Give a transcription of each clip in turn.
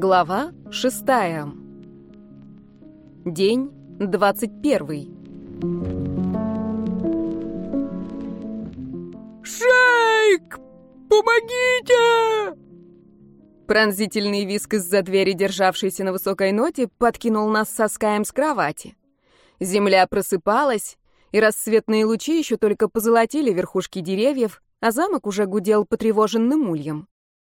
Глава шестая. День двадцать первый. «Шейк! Помогите!» Пронзительный виск из-за двери, державшийся на высокой ноте, подкинул нас со Скаем с кровати. Земля просыпалась, и рассветные лучи еще только позолотили верхушки деревьев, а замок уже гудел потревоженным ульем.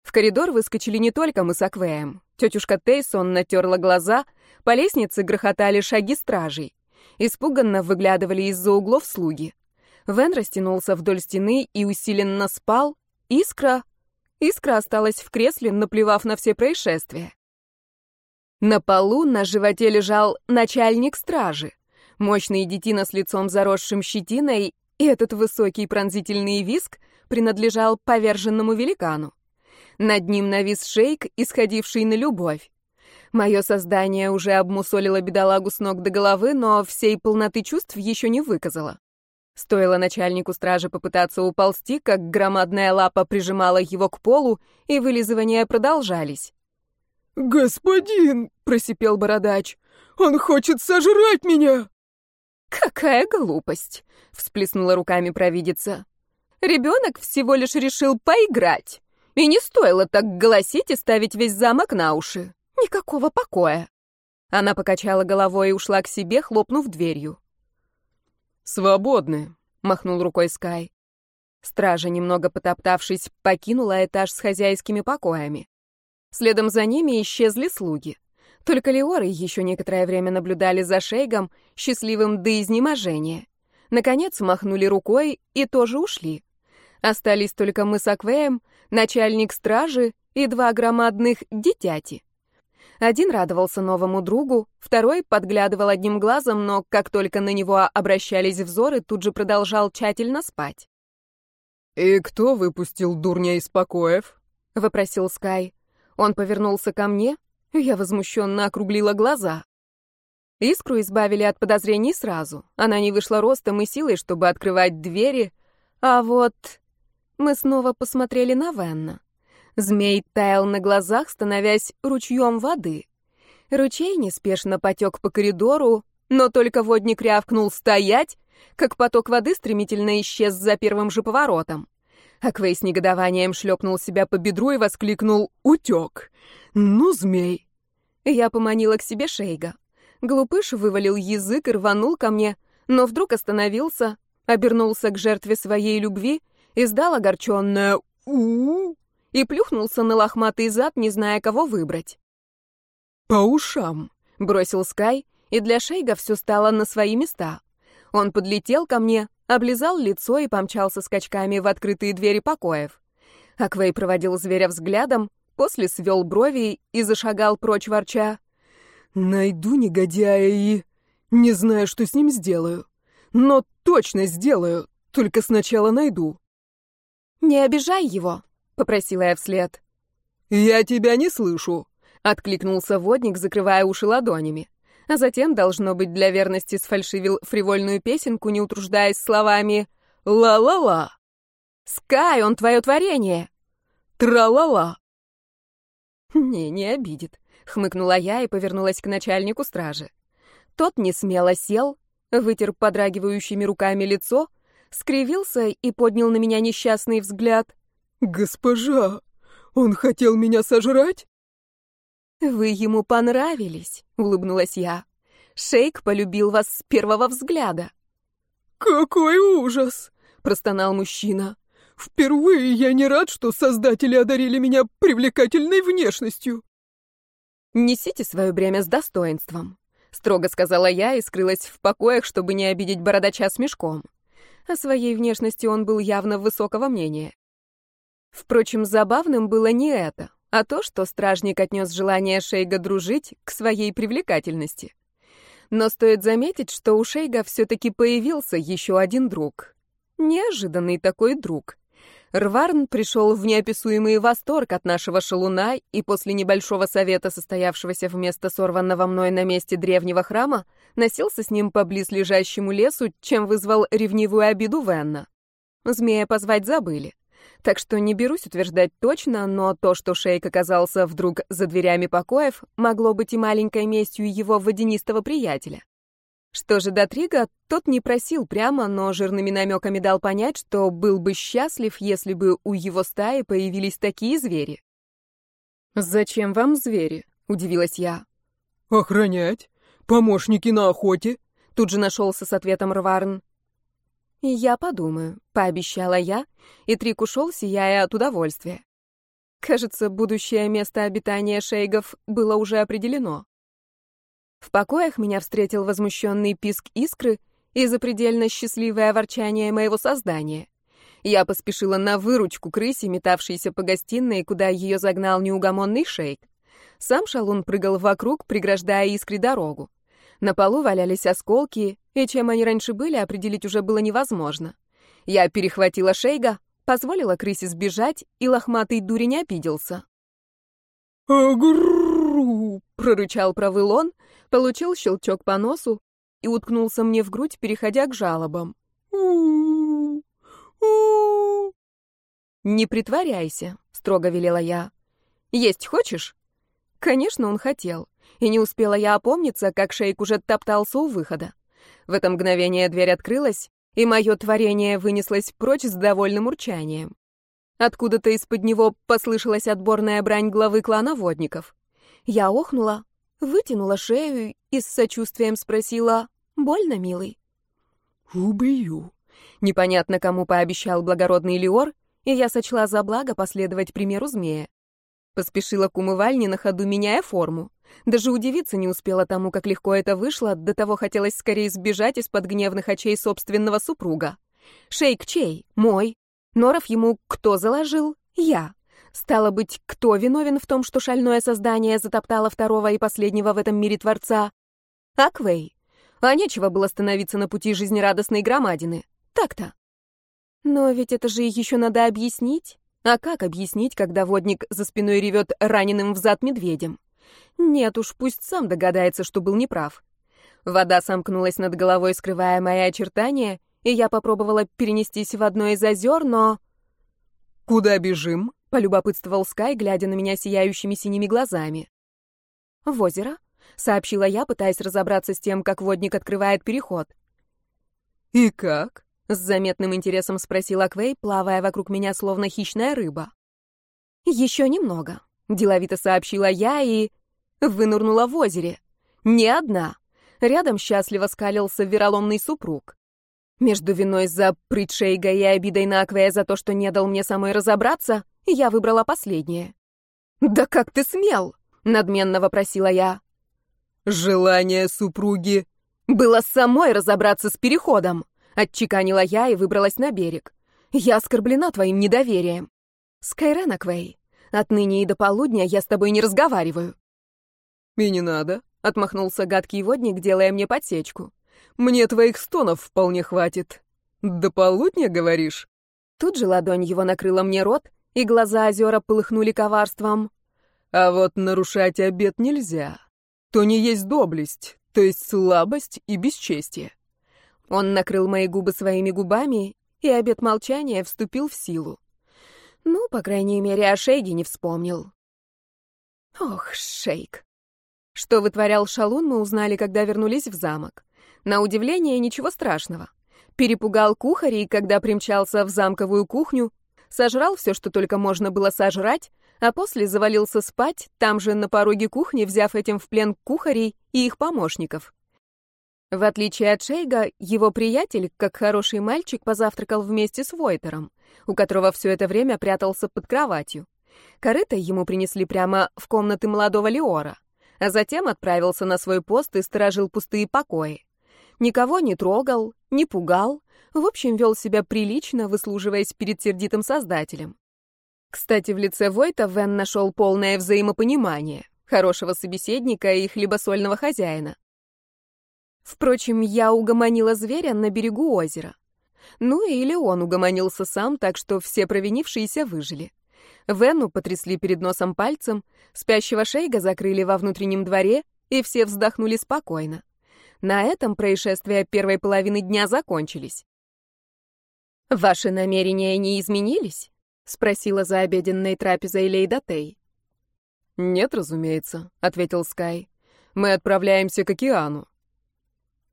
В коридор выскочили не только мы с Аквеем. Тетюшка Тейсон натерла глаза, по лестнице грохотали шаги стражей. Испуганно выглядывали из-за углов слуги. Вен растянулся вдоль стены и усиленно спал. Искра... Искра осталась в кресле, наплевав на все происшествия. На полу на животе лежал начальник стражи. Мощный детина с лицом заросшим щетиной, и этот высокий пронзительный виск принадлежал поверженному великану. Над ним навис шейк, исходивший на любовь. Мое создание уже обмусолило бедолагу с ног до головы, но всей полноты чувств еще не выказало. Стоило начальнику стражи попытаться уползти, как громадная лапа прижимала его к полу, и вылизывания продолжались. «Господин!» — просипел бородач. «Он хочет сожрать меня!» «Какая глупость!» — всплеснула руками провидица. «Ребенок всего лишь решил поиграть. И не стоило так голосить и ставить весь замок на уши. Никакого покоя. Она покачала головой и ушла к себе, хлопнув дверью. «Свободны», — махнул рукой Скай. Стража, немного потоптавшись, покинула этаж с хозяйскими покоями. Следом за ними исчезли слуги. Только Леоры еще некоторое время наблюдали за Шейгом, счастливым до изнеможения. Наконец махнули рукой и тоже ушли. Остались только мы с Аквеем, начальник стражи и два громадных детяти. Один радовался новому другу, второй подглядывал одним глазом, но как только на него обращались взоры, тут же продолжал тщательно спать. «И кто выпустил дурня из покоев?» — вопросил Скай. Он повернулся ко мне, и я возмущенно округлила глаза. Искру избавили от подозрений сразу. Она не вышла ростом и силой, чтобы открывать двери, а вот мы снова посмотрели на Венна. Змей таял на глазах, становясь ручьем воды. Ручей неспешно потек по коридору, но только водник рявкнул «стоять», как поток воды стремительно исчез за первым же поворотом. Аквей с негодованием шлепнул себя по бедру и воскликнул «Утек! Ну, змей!» Я поманила к себе Шейга. Глупыш вывалил язык и рванул ко мне, но вдруг остановился, обернулся к жертве своей любви — издал огорченное у, и плюхнулся на лохматый зад, не зная, кого выбрать. «По ушам», — бросил Скай, и для Шейга все стало на свои места. Он подлетел ко мне, облизал лицо и помчался скачками в открытые двери покоев. Аквей проводил зверя взглядом, после свел брови и зашагал прочь ворча. «Найду негодяя и... не знаю, что с ним сделаю. Но точно сделаю, только сначала найду». «Не обижай его», — попросила я вслед. «Я тебя не слышу», — откликнулся водник, закрывая уши ладонями. А затем, должно быть, для верности сфальшивил фривольную песенку, не утруждаясь словами «ла-ла-ла». «Скай, он твое творение!» «Тра-ла-ла!» «Не, не обидит», — хмыкнула я и повернулась к начальнику стражи. Тот не смело сел, вытер подрагивающими руками лицо — скривился и поднял на меня несчастный взгляд. «Госпожа, он хотел меня сожрать?» «Вы ему понравились», — улыбнулась я. «Шейк полюбил вас с первого взгляда». «Какой ужас!» — простонал мужчина. «Впервые я не рад, что создатели одарили меня привлекательной внешностью». «Несите свое бремя с достоинством», — строго сказала я и скрылась в покоях, чтобы не обидеть бородача с мешком. О своей внешности он был явно высокого мнения. Впрочем, забавным было не это, а то, что стражник отнес желание Шейга дружить к своей привлекательности. Но стоит заметить, что у Шейга все-таки появился еще один друг. Неожиданный такой друг — Рварн пришел в неописуемый восторг от нашего шалуна, и после небольшого совета, состоявшегося вместо сорванного мной на месте древнего храма, носился с ним по близлежащему лесу, чем вызвал ревнивую обиду Венна. Змея позвать забыли. Так что не берусь утверждать точно, но то, что Шейк оказался вдруг за дверями покоев, могло быть и маленькой местью его водянистого приятеля. Что же до Трига, тот не просил прямо, но жирными намеками дал понять, что был бы счастлив, если бы у его стаи появились такие звери. «Зачем вам звери?» — удивилась я. «Охранять. Помощники на охоте», — тут же нашелся с ответом Рварн. «Я подумаю», — пообещала я, и Трик ушел, сияя от удовольствия. Кажется, будущее место обитания шейгов было уже определено. В покоях меня встретил возмущенный писк искры и запредельно счастливое ворчание моего создания. Я поспешила на выручку крысе, метавшейся по гостиной, куда ее загнал неугомонный шейк. Сам шалун прыгал вокруг, преграждая искре дорогу. На полу валялись осколки, и чем они раньше были, определить уже было невозможно. Я перехватила шейга, позволила крысе сбежать, и лохматый дурень обиделся. Он, получил щелчок по носу и уткнулся мне в грудь, переходя к жалобам. «Не притворяйся», — строго велела я. «Есть хочешь?» Конечно, он хотел. И не успела я опомниться, как шейк уже топтался у выхода. В это мгновение дверь открылась, и мое творение вынеслось прочь с довольным урчанием. Откуда-то из-под него послышалась отборная брань главы клана водников. Я охнула, вытянула шею и с сочувствием спросила «Больно, милый?» «Убью», — непонятно кому пообещал благородный Леор, и я сочла за благо последовать примеру змея. Поспешила к умывальне на ходу, меняя форму. Даже удивиться не успела тому, как легко это вышло, до того хотелось скорее сбежать из-под гневных очей собственного супруга. Шейк чей? Мой. Норов ему кто заложил? Я. Стало быть, кто виновен в том, что шальное создание затоптало второго и последнего в этом мире Творца? Аквей. А нечего было становиться на пути жизнерадостной громадины. Так-то. Но ведь это же еще надо объяснить. А как объяснить, когда водник за спиной ревет раненым в зад медведем? Нет уж, пусть сам догадается, что был неправ. Вода сомкнулась над головой, скрывая мои очертания, и я попробовала перенестись в одно из озер, но... «Куда бежим?» Полюбопытствовал Скай, глядя на меня сияющими синими глазами. «В озеро?» — сообщила я, пытаясь разобраться с тем, как водник открывает переход. «И как?» — с заметным интересом спросила Квей, плавая вокруг меня, словно хищная рыба. «Еще немного», — деловито сообщила я и... вынурнула в озере. Не одна. Рядом счастливо скалился вероломный супруг. Между виной за прыть Шейга и обидой на Аквея за то, что не дал мне самой разобраться, я выбрала последнее. «Да как ты смел?» — надменно вопросила я. «Желание супруги...» «Было самой разобраться с переходом», — отчеканила я и выбралась на берег. «Я оскорблена твоим недоверием. Скайрен Аквей, отныне и до полудня я с тобой не разговариваю». «И не надо», — отмахнулся гадкий водник, делая мне подсечку. «Мне твоих стонов вполне хватит. До полудня, говоришь?» Тут же ладонь его накрыла мне рот, и глаза озера полыхнули коварством. А вот нарушать обет нельзя. То не есть доблесть, то есть слабость и бесчестие. Он накрыл мои губы своими губами, и обет молчания вступил в силу. Ну, по крайней мере, о Шейге не вспомнил. Ох, Шейк. Что вытворял Шалун, мы узнали, когда вернулись в замок. На удивление, ничего страшного. Перепугал кухарей, когда примчался в замковую кухню, сожрал все, что только можно было сожрать, а после завалился спать, там же на пороге кухни, взяв этим в плен кухарей и их помощников. В отличие от Шейга, его приятель, как хороший мальчик, позавтракал вместе с Войтером, у которого все это время прятался под кроватью. Корыто ему принесли прямо в комнаты молодого Леора, а затем отправился на свой пост и сторожил пустые покои. Никого не трогал, не пугал, в общем, вел себя прилично, выслуживаясь перед сердитым создателем. Кстати, в лице Войта Вен нашел полное взаимопонимание, хорошего собеседника и хлебосольного хозяина. Впрочем, я угомонила зверя на берегу озера. Ну или он угомонился сам, так что все провинившиеся выжили. Вену потрясли перед носом пальцем, спящего шейга закрыли во внутреннем дворе, и все вздохнули спокойно. На этом происшествия первой половины дня закончились. «Ваши намерения не изменились?» — спросила за обеденной трапезой Лейда Тей. «Нет, разумеется», — ответил Скай. «Мы отправляемся к океану».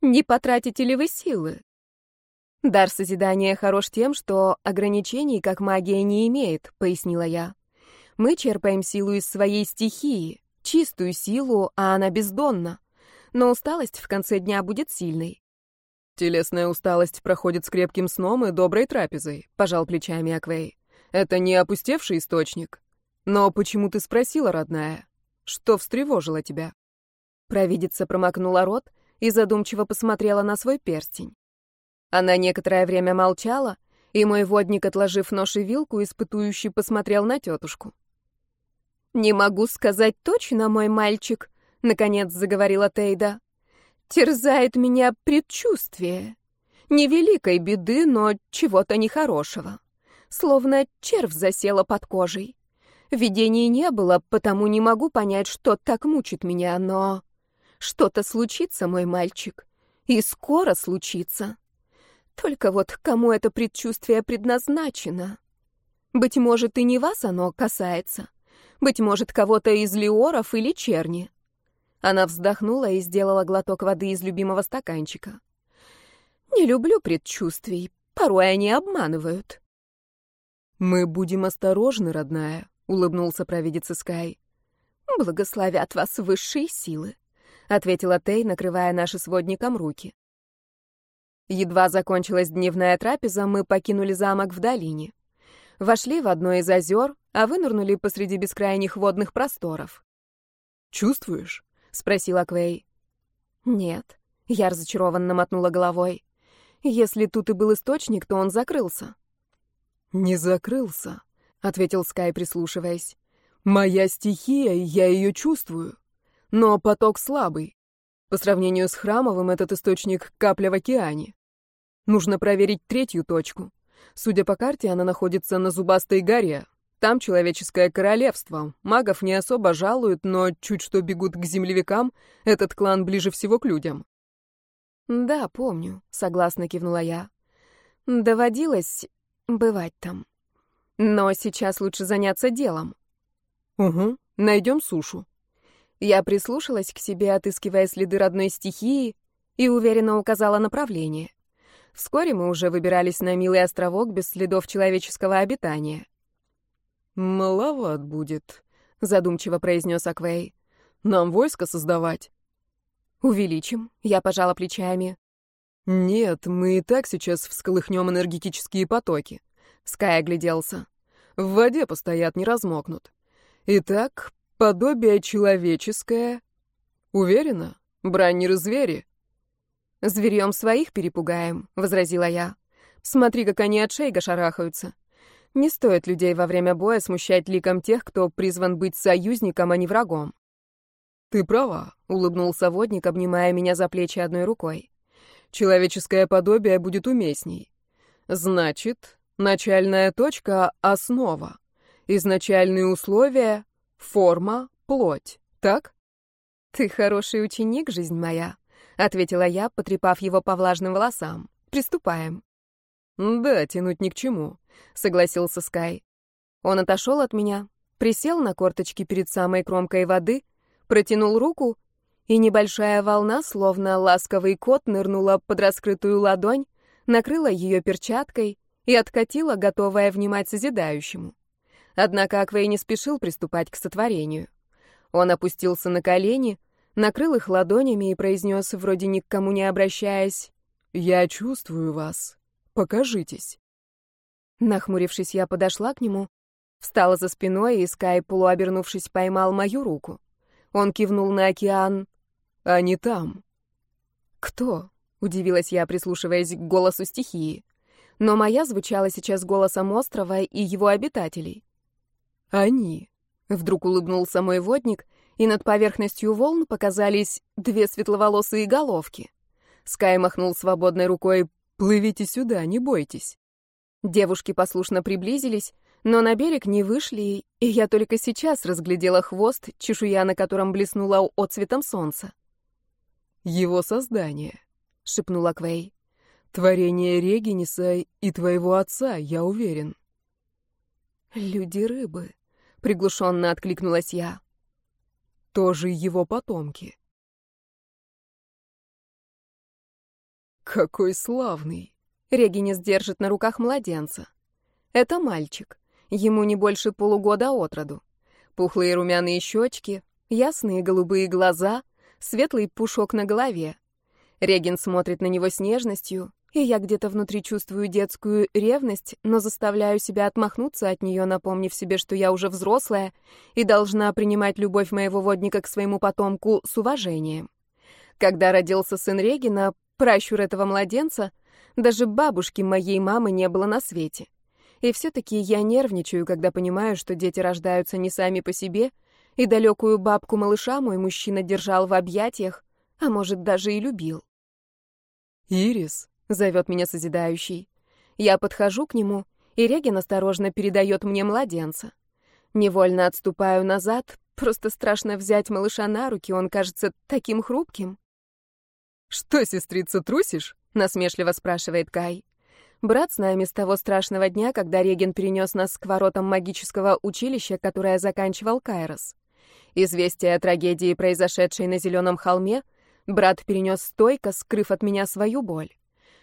«Не потратите ли вы силы?» «Дар созидания хорош тем, что ограничений, как магия, не имеет», — пояснила я. «Мы черпаем силу из своей стихии, чистую силу, а она бездонна. Но усталость в конце дня будет сильной». «Телесная усталость проходит с крепким сном и доброй трапезой», — пожал плечами Аквей. «Это не опустевший источник. Но почему ты спросила, родная? Что встревожило тебя?» Провидица промокнула рот и задумчиво посмотрела на свой перстень. Она некоторое время молчала, и мой водник, отложив нож и вилку, испытующий посмотрел на тетушку. «Не могу сказать точно, мой мальчик», — наконец заговорила Тейда. «Терзает меня предчувствие. Невеликой беды, но чего-то нехорошего. Словно червь засела под кожей. Видений не было, потому не могу понять, что так мучит меня, но... Что-то случится, мой мальчик. И скоро случится. Только вот кому это предчувствие предназначено? Быть может, и не вас оно касается. Быть может, кого-то из леоров или черни. Она вздохнула и сделала глоток воды из любимого стаканчика. Не люблю предчувствий. Порой они обманывают. Мы будем осторожны, родная, улыбнулся провидец Скай. Благословят вас высшие силы, ответила Тей, накрывая наши сводником руки. Едва закончилась дневная трапеза, мы покинули замок в долине. Вошли в одно из озер, а вынырнули посреди бескрайних водных просторов. «Чувствуешь?» — спросила Квей. «Нет», — я разочарованно мотнула головой. «Если тут и был источник, то он закрылся». «Не закрылся», — ответил Скай, прислушиваясь. «Моя стихия, я ее чувствую. Но поток слабый. По сравнению с храмовым, этот источник — капля в океане. Нужно проверить третью точку. Судя по карте, она находится на Зубастой горе. Там человеческое королевство. Магов не особо жалуют, но чуть что бегут к землевикам, этот клан ближе всего к людям. «Да, помню», — согласно кивнула я. «Доводилось бывать там». Но сейчас лучше заняться делом. Угу, найдем сушу. Я прислушалась к себе, отыскивая следы родной стихии, и уверенно указала направление. Вскоре мы уже выбирались на милый островок без следов человеческого обитания. «Маловат будет», — задумчиво произнес Аквей. «Нам войско создавать». «Увеличим», — я пожала плечами. «Нет, мы и так сейчас всколыхнем энергетические потоки. Скай огляделся. В воде постоят, не размокнут. Итак, подобие человеческое. Уверена? Браннеры звери. Зверьем своих перепугаем, возразила я. Смотри, как они от шейга шарахаются. Не стоит людей во время боя смущать ликом тех, кто призван быть союзником, а не врагом. Ты права, улыбнулся водник, обнимая меня за плечи одной рукой. Человеческое подобие будет уместней. Значит, Начальная точка — основа. Изначальные условия — форма, плоть. Так? «Ты хороший ученик, жизнь моя», — ответила я, потрепав его по влажным волосам. «Приступаем». «Да, тянуть ни к чему», — согласился Скай. Он отошел от меня, присел на корточки перед самой кромкой воды, протянул руку, и небольшая волна, словно ласковый кот, нырнула под раскрытую ладонь, накрыла ее перчаткой и откатила, готовая внимать созидающему. Однако Аквей не спешил приступать к сотворению. Он опустился на колени, накрыл их ладонями и произнес, вроде ни к кому не обращаясь, «Я чувствую вас. Покажитесь». Нахмурившись, я подошла к нему, встала за спиной, и Скай, полуобернувшись, поймал мою руку. Он кивнул на океан. «Они там». «Кто?» — удивилась я, прислушиваясь к голосу стихии но моя звучала сейчас голосом острова и его обитателей. «Они!» — вдруг улыбнулся мой водник, и над поверхностью волн показались две светловолосые головки. Скай махнул свободной рукой «Плывите сюда, не бойтесь». Девушки послушно приблизились, но на берег не вышли, и я только сейчас разглядела хвост, чешуя на котором блеснула отцветом солнца. «Его создание», — шепнула Квей. Творение Региниса и твоего отца, я уверен. «Люди-рыбы», — приглушенно откликнулась я. «Тоже его потомки». «Какой славный!» Регинес держит на руках младенца. Это мальчик. Ему не больше полугода от роду. Пухлые румяные щечки, ясные голубые глаза, светлый пушок на голове. Регин смотрит на него с нежностью, и я где-то внутри чувствую детскую ревность, но заставляю себя отмахнуться от нее, напомнив себе, что я уже взрослая и должна принимать любовь моего водника к своему потомку с уважением. Когда родился сын Регина, пращур этого младенца, даже бабушки моей мамы не было на свете. И все-таки я нервничаю, когда понимаю, что дети рождаются не сами по себе, и далекую бабку малыша мой мужчина держал в объятиях, а может, даже и любил. «Ирис», — зовет меня созидающий. Я подхожу к нему, и Регин осторожно передает мне младенца. Невольно отступаю назад, просто страшно взять малыша на руки, он кажется таким хрупким. «Что, сестрица, трусишь?» — насмешливо спрашивает Кай. Брат с нами с того страшного дня, когда Реген перенес нас к воротам магического училища, которое заканчивал Кайрос. Известие о трагедии, произошедшей на Зеленом холме, брат перенес стойко, скрыв от меня свою боль.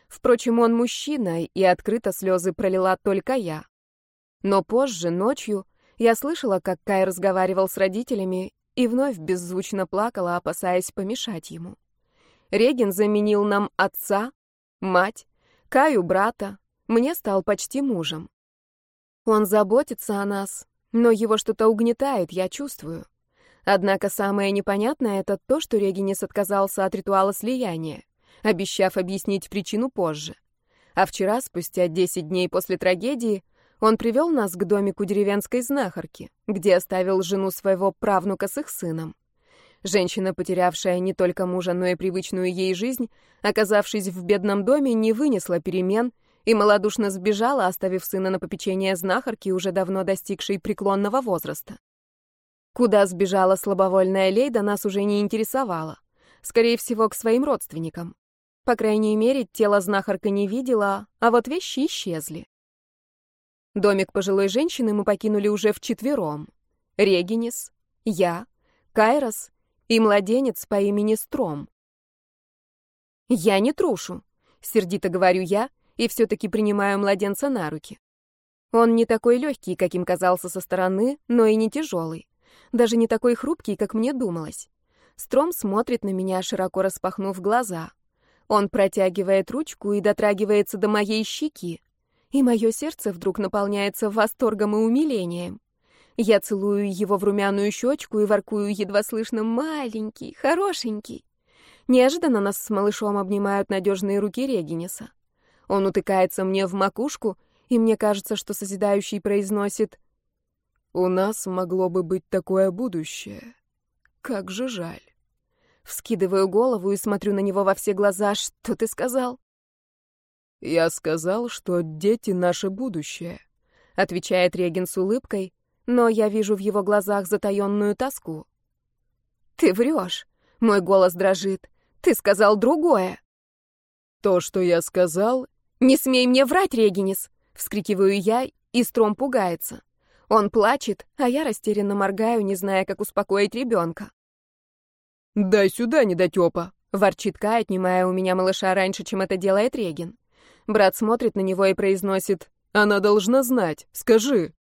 Впрочем, он мужчина, и открыто слезы пролила только я. Но позже, ночью, я слышала, как Кай разговаривал с родителями, и вновь беззвучно плакала, опасаясь помешать ему. Реген заменил нам отца, мать, Каю брата, мне стал почти мужем. Он заботится о нас, но его что-то угнетает, я чувствую. Однако самое непонятное — это то, что Регинес отказался от ритуала слияния, обещав объяснить причину позже. А вчера, спустя 10 дней после трагедии, он привел нас к домику деревенской знахарки, где оставил жену своего правнука с их сыном. Женщина, потерявшая не только мужа, но и привычную ей жизнь, оказавшись в бедном доме, не вынесла перемен и малодушно сбежала, оставив сына на попечение знахарки, уже давно достигшей преклонного возраста. Куда сбежала слабовольная Лейда, нас уже не интересовало. Скорее всего, к своим родственникам. По крайней мере, тело знахарка не видела, а вот вещи исчезли. Домик пожилой женщины мы покинули уже вчетвером. Регинис, я, Кайрос и младенец по имени Стром. «Я не трушу», — сердито говорю я, и все-таки принимаю младенца на руки. Он не такой легкий, каким казался со стороны, но и не тяжелый. Даже не такой хрупкий, как мне думалось. Стром смотрит на меня, широко распахнув глаза. Он протягивает ручку и дотрагивается до моей щеки. И мое сердце вдруг наполняется восторгом и умилением. Я целую его в румяную щечку и воркую едва слышно «маленький, хорошенький». Неожиданно нас с малышом обнимают надежные руки Регинеса. Он утыкается мне в макушку, и мне кажется, что созидающий произносит «У нас могло бы быть такое будущее. Как же жаль». Вскидываю голову и смотрю на него во все глаза. «Что ты сказал?» «Я сказал, что дети — наше будущее», — отвечает Регин с улыбкой, но я вижу в его глазах затаённую тоску. «Ты врешь!» — мой голос дрожит. «Ты сказал другое!» «То, что я сказал...» «Не смей мне врать, Регинис!» — вскрикиваю я, и Стром пугается. Он плачет, а я растерянно моргаю, не зная, как успокоить ребенка. «Дай сюда, недотёпа!» — ворчит Кай, отнимая у меня малыша раньше, чем это делает Регин. Брат смотрит на него и произносит «Она должна знать, скажи!»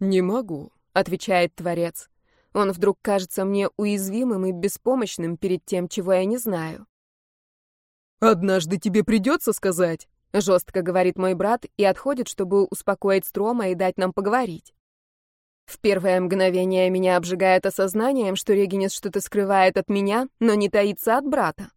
«Не могу», — отвечает Творец. Он вдруг кажется мне уязвимым и беспомощным перед тем, чего я не знаю. «Однажды тебе придется сказать», — жестко говорит мой брат и отходит, чтобы успокоить Строма и дать нам поговорить. В первое мгновение меня обжигает осознанием, что Регинес что-то скрывает от меня, но не таится от брата.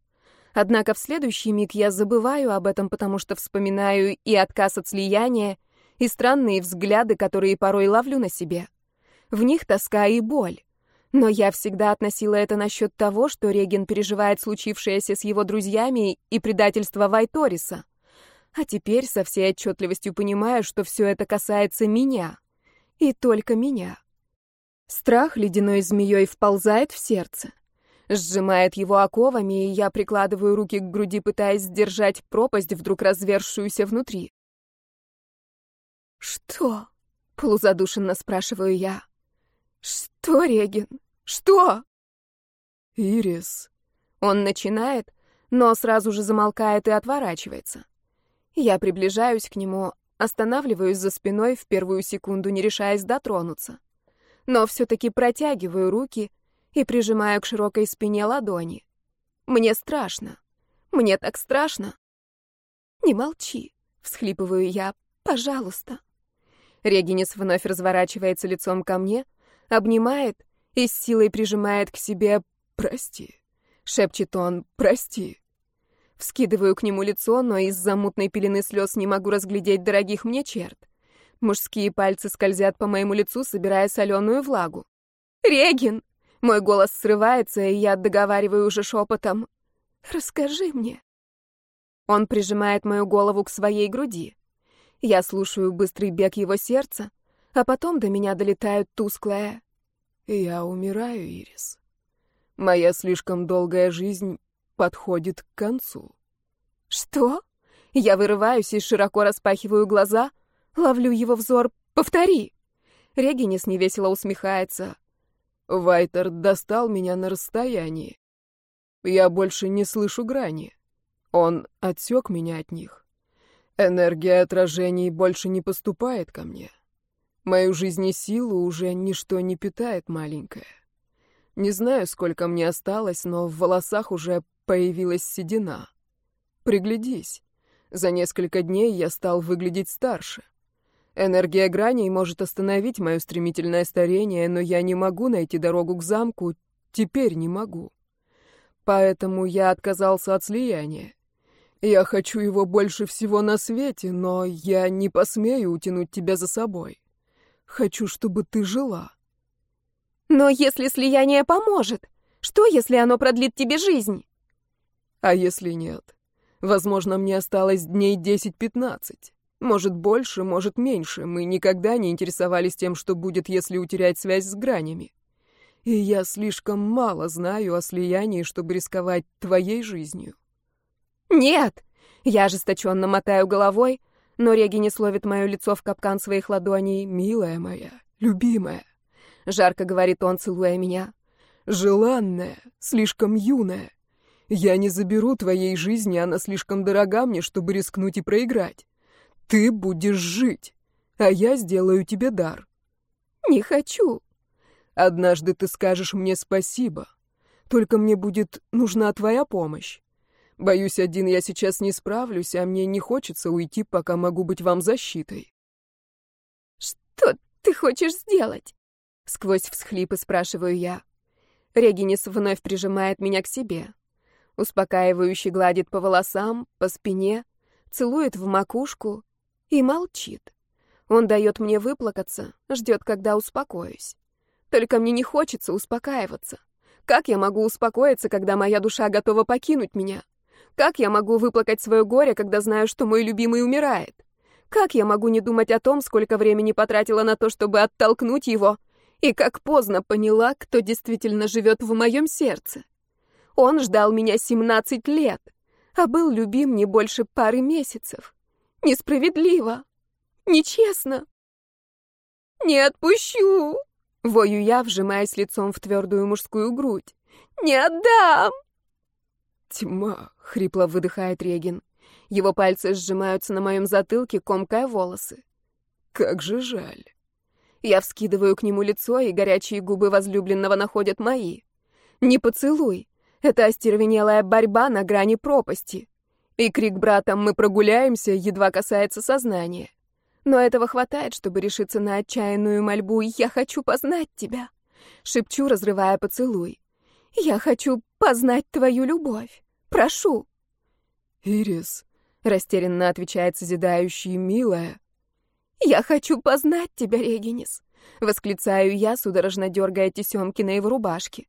Однако в следующий миг я забываю об этом, потому что вспоминаю и отказ от слияния, и странные взгляды, которые порой ловлю на себе. В них тоска и боль. Но я всегда относила это насчет того, что Реген переживает случившееся с его друзьями и предательство Вайториса. А теперь со всей отчетливостью понимаю, что все это касается меня. И только меня. Страх ледяной змеей вползает в сердце. Сжимает его оковами, и я прикладываю руки к груди, пытаясь сдержать пропасть, вдруг развершуюся внутри. «Что? Полузадушенно спрашиваю я. Что, Регин? Что? Ирис. Он начинает, но сразу же замолкает и отворачивается. Я приближаюсь к нему, останавливаюсь за спиной в первую секунду, не решаясь дотронуться. Но все-таки протягиваю руки и прижимаю к широкой спине ладони. Мне страшно. Мне так страшно. Не молчи, всхлипываю я. Пожалуйста. Регинис вновь разворачивается лицом ко мне, обнимает и с силой прижимает к себе «Прости», — шепчет он, «прости». Вскидываю к нему лицо, но из-за мутной пелены слез не могу разглядеть дорогих мне черт. Мужские пальцы скользят по моему лицу, собирая соленую влагу. «Регин!» Мой голос срывается, и я договариваю уже шепотом. «Расскажи мне». Он прижимает мою голову к своей груди. Я слушаю быстрый бег его сердца, а потом до меня долетают тусклое. «Я умираю, Ирис. Моя слишком долгая жизнь подходит к концу». «Что?» Я вырываюсь и широко распахиваю глаза, ловлю его взор. «Повтори!» Регинис невесело усмехается. Вайтер достал меня на расстоянии. Я больше не слышу грани. Он отсек меня от них. Энергия отражений больше не поступает ко мне. Мою жизнь и силу уже ничто не питает, маленькая. Не знаю, сколько мне осталось, но в волосах уже появилась седина. Приглядись. За несколько дней я стал выглядеть старше. Энергия граней может остановить мое стремительное старение, но я не могу найти дорогу к замку, теперь не могу. Поэтому я отказался от слияния. Я хочу его больше всего на свете, но я не посмею утянуть тебя за собой. Хочу, чтобы ты жила. Но если слияние поможет, что, если оно продлит тебе жизнь? А если нет? Возможно, мне осталось дней десять-пятнадцать. Может, больше, может, меньше. Мы никогда не интересовались тем, что будет, если утерять связь с гранями. И я слишком мало знаю о слиянии, чтобы рисковать твоей жизнью. Нет! Я ожесточенно мотаю головой, но Реги не словит мое лицо в капкан своих ладоней. «Милая моя, любимая», — жарко говорит он, целуя меня. «Желанная, слишком юная. Я не заберу твоей жизни, она слишком дорога мне, чтобы рискнуть и проиграть. Ты будешь жить, а я сделаю тебе дар. Не хочу. Однажды ты скажешь мне спасибо. Только мне будет нужна твоя помощь. Боюсь, один я сейчас не справлюсь, а мне не хочется уйти, пока могу быть вам защитой. Что ты хочешь сделать? Сквозь всхлипы спрашиваю я. Регинис вновь прижимает меня к себе. Успокаивающе гладит по волосам, по спине, целует в макушку, и молчит. Он дает мне выплакаться, ждет, когда успокоюсь. Только мне не хочется успокаиваться. Как я могу успокоиться, когда моя душа готова покинуть меня? Как я могу выплакать свое горе, когда знаю, что мой любимый умирает? Как я могу не думать о том, сколько времени потратила на то, чтобы оттолкнуть его, и как поздно поняла, кто действительно живет в моем сердце? Он ждал меня 17 лет, а был любим не больше пары месяцев. Несправедливо. Нечестно. Не отпущу. Вою я, вжимаясь лицом в твердую мужскую грудь. Не отдам. Тьма, хрипло выдыхает Регин. Его пальцы сжимаются на моем затылке, комкая волосы. Как же жаль. Я вскидываю к нему лицо, и горячие губы возлюбленного находят мои. Не поцелуй. Это остервенелая борьба на грани пропасти. И крик брата «Мы прогуляемся» едва касается сознания. Но этого хватает, чтобы решиться на отчаянную мольбу «Я хочу познать тебя», — шепчу, разрывая поцелуй. «Я хочу познать твою любовь. Прошу». «Ирис», — растерянно отвечает созидающий, милая. «Я хочу познать тебя, Регинис», — восклицаю я, судорожно дергая тесемки на его рубашке.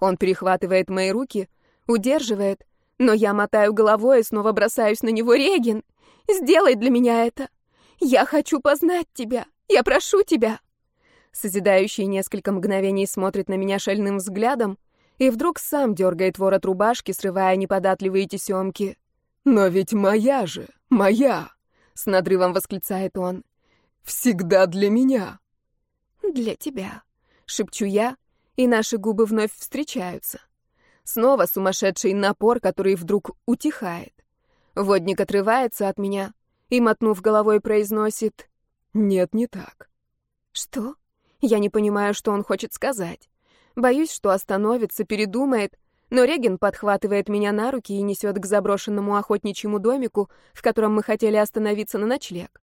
Он перехватывает мои руки, удерживает, но я мотаю головой и снова бросаюсь на него. Регин, сделай для меня это. Я хочу познать тебя. Я прошу тебя. Созидающий несколько мгновений смотрит на меня шальным взглядом и вдруг сам дергает ворот рубашки, срывая неподатливые тесемки. «Но ведь моя же, моя!» — с надрывом восклицает он. Всегда для меня. Для тебя, шепчу я, и наши губы вновь встречаются. Снова сумасшедший напор, который вдруг утихает. Водник отрывается от меня и, мотнув головой, произносит «Нет, не так». «Что?» Я не понимаю, что он хочет сказать. Боюсь, что остановится, передумает, но Реген подхватывает меня на руки и несет к заброшенному охотничьему домику, в котором мы хотели остановиться на ночлег.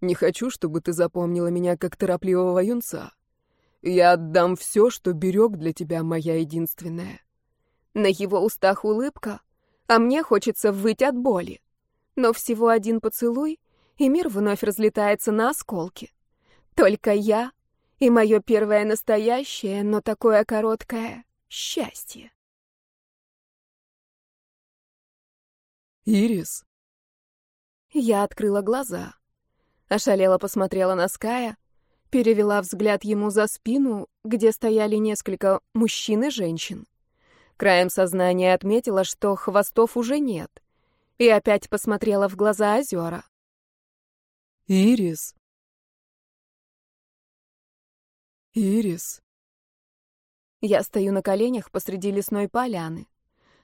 «Не хочу, чтобы ты запомнила меня как торопливого юнца. Я отдам все, что берег для тебя, моя единственная». На его устах улыбка, а мне хочется выть от боли. Но всего один поцелуй, и мир вновь разлетается на осколки. Только я и мое первое настоящее, но такое короткое счастье. «Ирис!» Я открыла глаза. Ошалела посмотрела на Ская, перевела взгляд ему за спину, где стояли несколько мужчин и женщин. Краем сознания отметила, что хвостов уже нет, и опять посмотрела в глаза озера. «Ирис!» «Ирис!» Я стою на коленях посреди лесной поляны.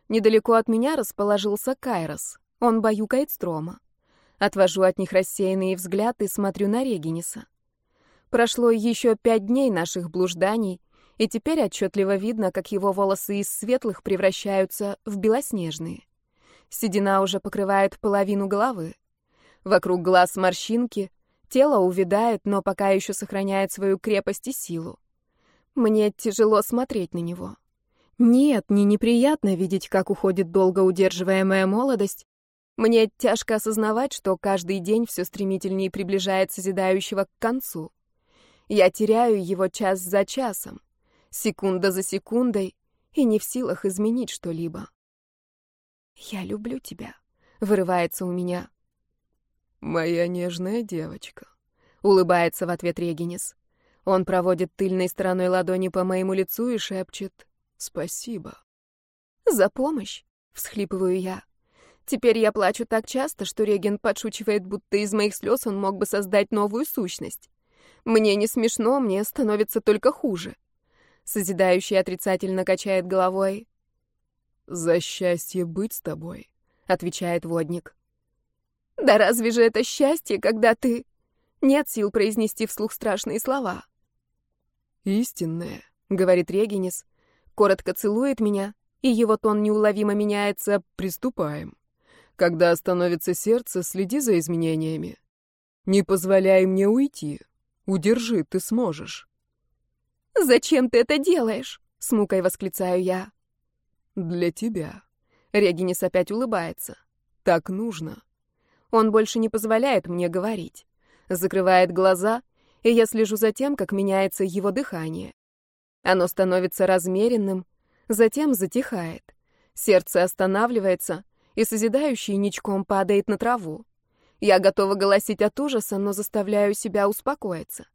Недалеко от меня расположился Кайрос. Он баюкает строма. Отвожу от них рассеянный взгляд и смотрю на Региниса. Прошло еще пять дней наших блужданий, и теперь отчетливо видно, как его волосы из светлых превращаются в белоснежные. Седина уже покрывает половину головы. Вокруг глаз морщинки, тело увядает, но пока еще сохраняет свою крепость и силу. Мне тяжело смотреть на него. Нет, не неприятно видеть, как уходит долго удерживаемая молодость. Мне тяжко осознавать, что каждый день все стремительнее приближается созидающего к концу. Я теряю его час за часом секунда за секундой, и не в силах изменить что-либо. «Я люблю тебя», — вырывается у меня. «Моя нежная девочка», — улыбается в ответ Регинис. Он проводит тыльной стороной ладони по моему лицу и шепчет «Спасибо». «За помощь», — всхлипываю я. Теперь я плачу так часто, что Реген подшучивает, будто из моих слез он мог бы создать новую сущность. Мне не смешно, мне становится только хуже. Созидающий отрицательно качает головой. «За счастье быть с тобой», — отвечает водник. «Да разве же это счастье, когда ты...» Нет сил произнести вслух страшные слова. «Истинное», — говорит Регинис, коротко целует меня, и его тон неуловимо меняется «приступаем». Когда остановится сердце, следи за изменениями. Не позволяй мне уйти. Удержи, ты сможешь. «Зачем ты это делаешь?» — с мукой восклицаю я. «Для тебя». Регинис опять улыбается. «Так нужно». Он больше не позволяет мне говорить. Закрывает глаза, и я слежу за тем, как меняется его дыхание. Оно становится размеренным, затем затихает. Сердце останавливается, и созидающий ничком падает на траву. Я готова голосить от ужаса, но заставляю себя успокоиться.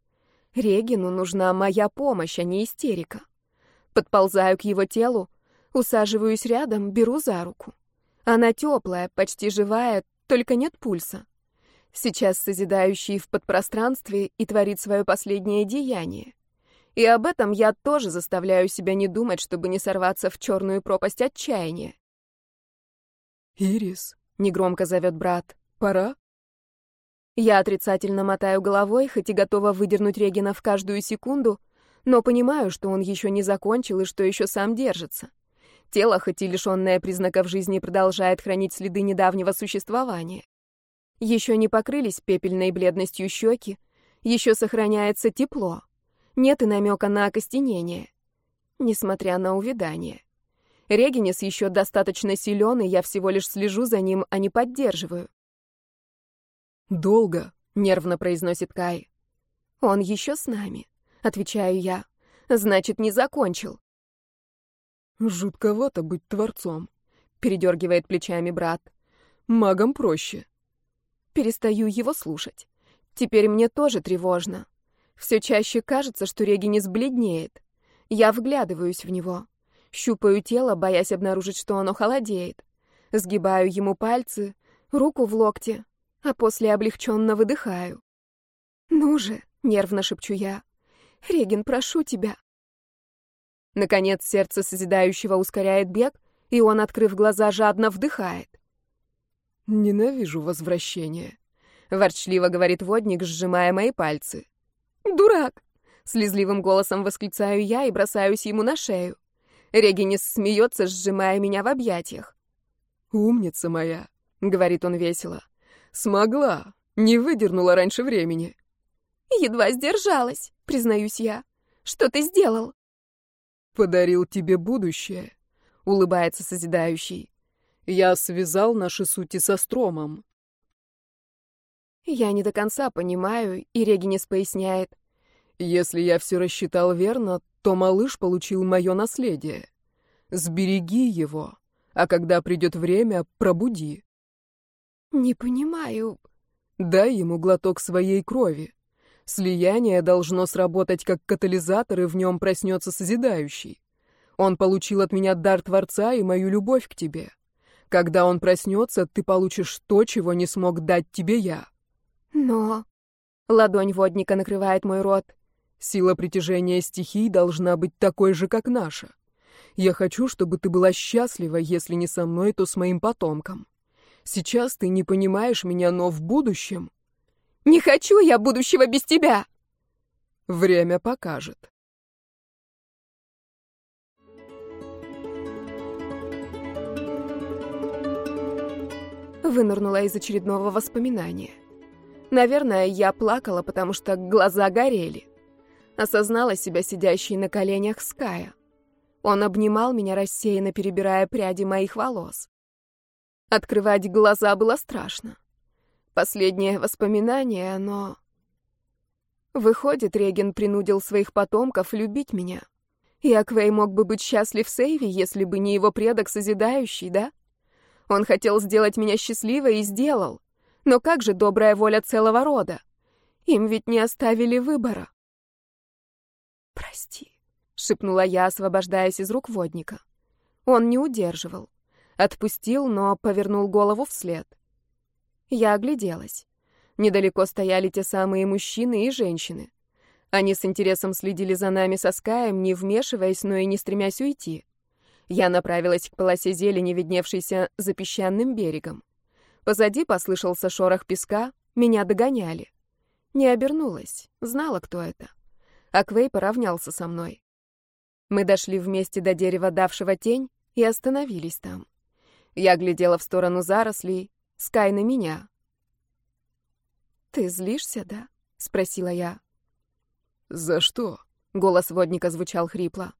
Регину нужна моя помощь, а не истерика. Подползаю к его телу, усаживаюсь рядом, беру за руку. Она теплая, почти живая, только нет пульса. Сейчас созидающий в подпространстве и творит свое последнее деяние. И об этом я тоже заставляю себя не думать, чтобы не сорваться в черную пропасть отчаяния. «Ирис», — негромко зовет брат, — «пора?» Я отрицательно мотаю головой, хоть и готова выдернуть Регина в каждую секунду, но понимаю, что он еще не закончил и что еще сам держится. Тело, хоть и лишенное признаков жизни, продолжает хранить следы недавнего существования. Еще не покрылись пепельной бледностью щеки, еще сохраняется тепло. Нет и намека на окостенение, несмотря на увядание. Регинес еще достаточно силен, и я всего лишь слежу за ним, а не поддерживаю. «Долго», — нервно произносит Кай. «Он еще с нами», — отвечаю я. «Значит, не закончил». «Жутковато быть творцом», — передергивает плечами брат. «Магам проще». Перестаю его слушать. Теперь мне тоже тревожно. Все чаще кажется, что Регинис бледнеет. Я вглядываюсь в него. Щупаю тело, боясь обнаружить, что оно холодеет. Сгибаю ему пальцы, руку в локте, а после облегченно выдыхаю. «Ну же!» — нервно шепчу я. «Реген, прошу тебя!» Наконец сердце созидающего ускоряет бег, и он, открыв глаза, жадно вдыхает. «Ненавижу возвращение», — ворчливо говорит водник, сжимая мои пальцы. «Дурак!» — слезливым голосом восклицаю я и бросаюсь ему на шею. Регинис смеется, сжимая меня в объятиях. «Умница моя», — говорит он весело. «Смогла, не выдернула раньше времени». «Едва сдержалась», — признаюсь я. «Что ты сделал?» «Подарил тебе будущее», — улыбается Созидающий. «Я связал наши сути со Стромом». Я не до конца понимаю, и Регинис поясняет. «Если я все рассчитал верно, то малыш получил мое наследие. Сбереги его, а когда придет время, пробуди». «Не понимаю». «Дай ему глоток своей крови. Слияние должно сработать как катализатор, и в нем проснется созидающий. Он получил от меня дар Творца и мою любовь к тебе. Когда он проснется, ты получишь то, чего не смог дать тебе я. Но... Ладонь водника накрывает мой рот. Сила притяжения стихий должна быть такой же, как наша. Я хочу, чтобы ты была счастлива, если не со мной, то с моим потомком. Сейчас ты не понимаешь меня, но в будущем... Не хочу я будущего без тебя! Время покажет. Вынырнула из очередного воспоминания. Наверное, я плакала, потому что глаза горели. Осознала себя сидящей на коленях Ская. Он обнимал меня, рассеянно перебирая пряди моих волос. Открывать глаза было страшно. Последнее воспоминание, но... Выходит, Реген принудил своих потомков любить меня. И Аквей мог бы быть счастлив с Эйви, если бы не его предок Созидающий, да? Он хотел сделать меня счастливой и сделал. Но как же добрая воля целого рода? Им ведь не оставили выбора. «Прости», — шепнула я, освобождаясь из рук водника. Он не удерживал. Отпустил, но повернул голову вслед. Я огляделась. Недалеко стояли те самые мужчины и женщины. Они с интересом следили за нами со Скаем, не вмешиваясь, но и не стремясь уйти. Я направилась к полосе зелени, видневшейся за песчаным берегом. Позади послышался шорох песка, меня догоняли. Не обернулась, знала, кто это. Аквей поравнялся со мной. Мы дошли вместе до дерева, давшего тень, и остановились там. Я глядела в сторону зарослей, Скай на меня. «Ты злишься, да?» — спросила я. «За что?» — голос водника звучал хрипло.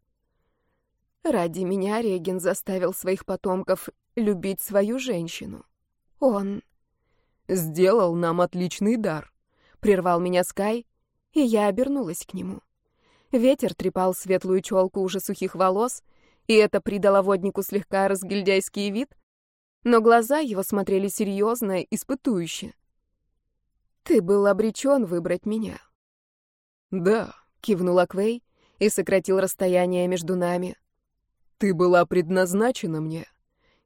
«Ради меня Реген заставил своих потомков любить свою женщину. Он...» «Сделал нам отличный дар», — прервал меня Скай, и я обернулась к нему. Ветер трепал светлую челку уже сухих волос, и это придало воднику слегка разгильдяйский вид, но глаза его смотрели серьезно, испытующе. «Ты был обречен выбрать меня». «Да», — кивнул Аквей и сократил расстояние между нами. «Ты была предназначена мне,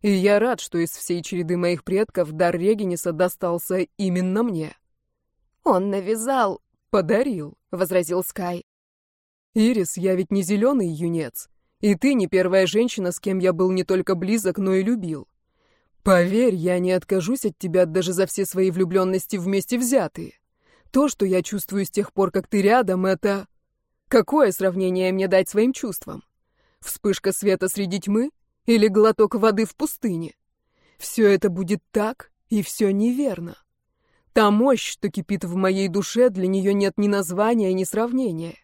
и я рад, что из всей череды моих предков дар Регениса достался именно мне». «Он навязал...» «Подарил», — возразил Скай. «Ирис, я ведь не зеленый юнец, и ты не первая женщина, с кем я был не только близок, но и любил. Поверь, я не откажусь от тебя даже за все свои влюбленности вместе взятые. То, что я чувствую с тех пор, как ты рядом, это... Какое сравнение мне дать своим чувствам? Вспышка света среди тьмы или глоток воды в пустыне? Все это будет так, и все неверно. Та мощь, что кипит в моей душе, для нее нет ни названия, ни сравнения.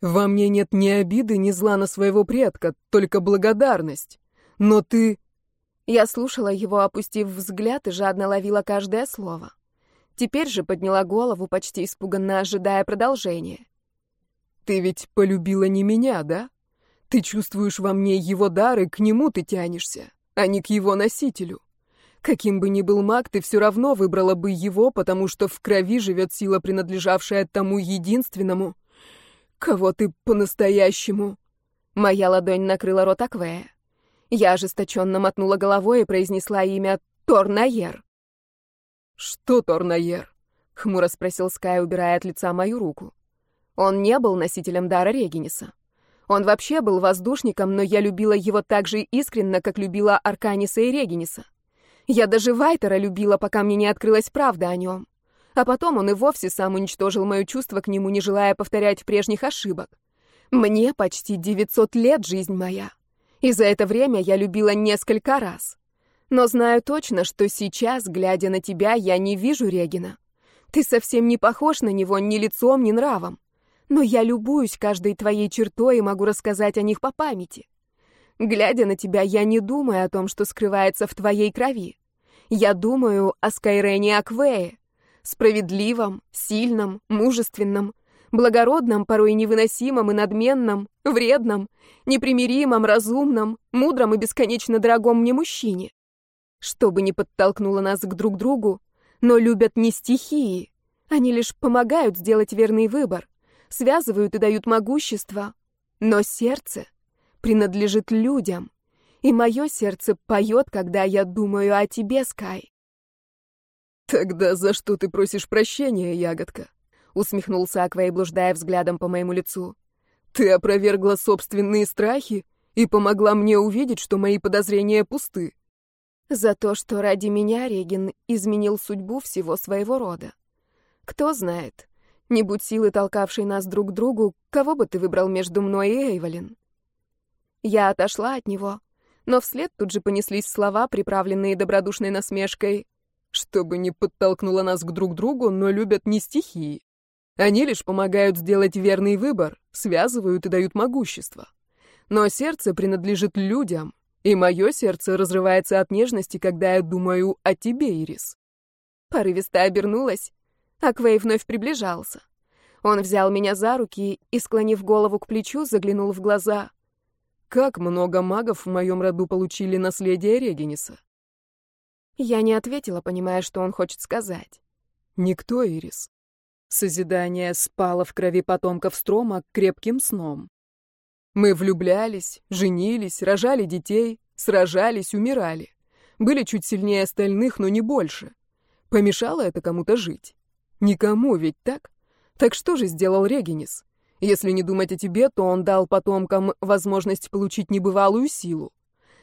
Во мне нет ни обиды, ни зла на своего предка, только благодарность. Но ты... Я слушала его, опустив взгляд, и жадно ловила каждое слово. Теперь же подняла голову, почти испуганно ожидая продолжения. «Ты ведь полюбила не меня, да? Ты чувствуешь во мне его дар, и к нему ты тянешься, а не к его носителю. Каким бы ни был маг, ты все равно выбрала бы его, потому что в крови живет сила, принадлежавшая тому единственному, кого ты по-настоящему...» Моя ладонь накрыла рот Аквея. Я ожесточенно мотнула головой и произнесла имя Торнаер. «Что Торнаер?» Хмуро спросил Скай, убирая от лица мою руку. Он не был носителем дара Региниса. Он вообще был воздушником, но я любила его так же искренне, как любила Арканиса и Региниса. Я даже Вайтера любила, пока мне не открылась правда о нем. А потом он и вовсе сам уничтожил мое чувство к нему, не желая повторять прежних ошибок. Мне почти 900 лет жизнь моя. И за это время я любила несколько раз. Но знаю точно, что сейчас, глядя на тебя, я не вижу Регина. Ты совсем не похож на него ни лицом, ни нравом но я любуюсь каждой твоей чертой и могу рассказать о них по памяти. Глядя на тебя, я не думаю о том, что скрывается в твоей крови. Я думаю о Скайрене Аквее, справедливом, сильном, мужественном, благородном, порой невыносимом и надменном, вредном, непримиримом, разумном, мудром и бесконечно дорогом мне мужчине. Что бы ни подтолкнуло нас к друг другу, но любят не стихии, они лишь помогают сделать верный выбор связывают и дают могущество. Но сердце принадлежит людям, и мое сердце поет, когда я думаю о тебе, Скай. «Тогда за что ты просишь прощения, ягодка?» — усмехнулся Аквей, блуждая взглядом по моему лицу. «Ты опровергла собственные страхи и помогла мне увидеть, что мои подозрения пусты». «За то, что ради меня Регин изменил судьбу всего своего рода. Кто знает, не будь силы, толкавшей нас друг к другу, кого бы ты выбрал между мной и Эйволин? Я отошла от него, но вслед тут же понеслись слова, приправленные добродушной насмешкой. Чтобы не подтолкнуло нас к друг другу, но любят не стихии. Они лишь помогают сделать верный выбор, связывают и дают могущество. Но сердце принадлежит людям, и мое сердце разрывается от нежности, когда я думаю о тебе, Ирис. Порывисто обернулась Аквей вновь приближался. Он взял меня за руки и, склонив голову к плечу, заглянул в глаза. «Как много магов в моем роду получили наследие Регениса?» Я не ответила, понимая, что он хочет сказать. «Никто, Ирис. Созидание спало в крови потомков Строма крепким сном. Мы влюблялись, женились, рожали детей, сражались, умирали. Были чуть сильнее остальных, но не больше. Помешало это кому-то жить. Никому ведь так? Так что же сделал Регинис? Если не думать о тебе, то он дал потомкам возможность получить небывалую силу.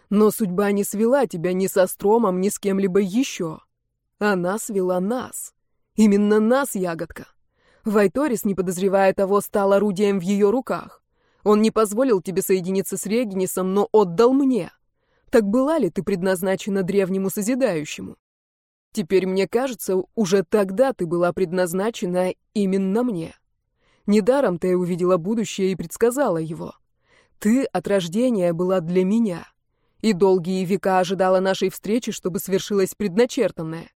Но судьба не свела тебя ни со Стромом, ни с кем-либо еще. Она свела нас. Именно нас, ягодка. Вайторис, не подозревая того, стал орудием в ее руках. Он не позволил тебе соединиться с Регинисом, но отдал мне. Так была ли ты предназначена древнему созидающему? Теперь мне кажется, уже тогда ты была предназначена именно мне. Недаром ты увидела будущее и предсказала его. Ты от рождения была для меня, и долгие века ожидала нашей встречи, чтобы свершилось предначертанное.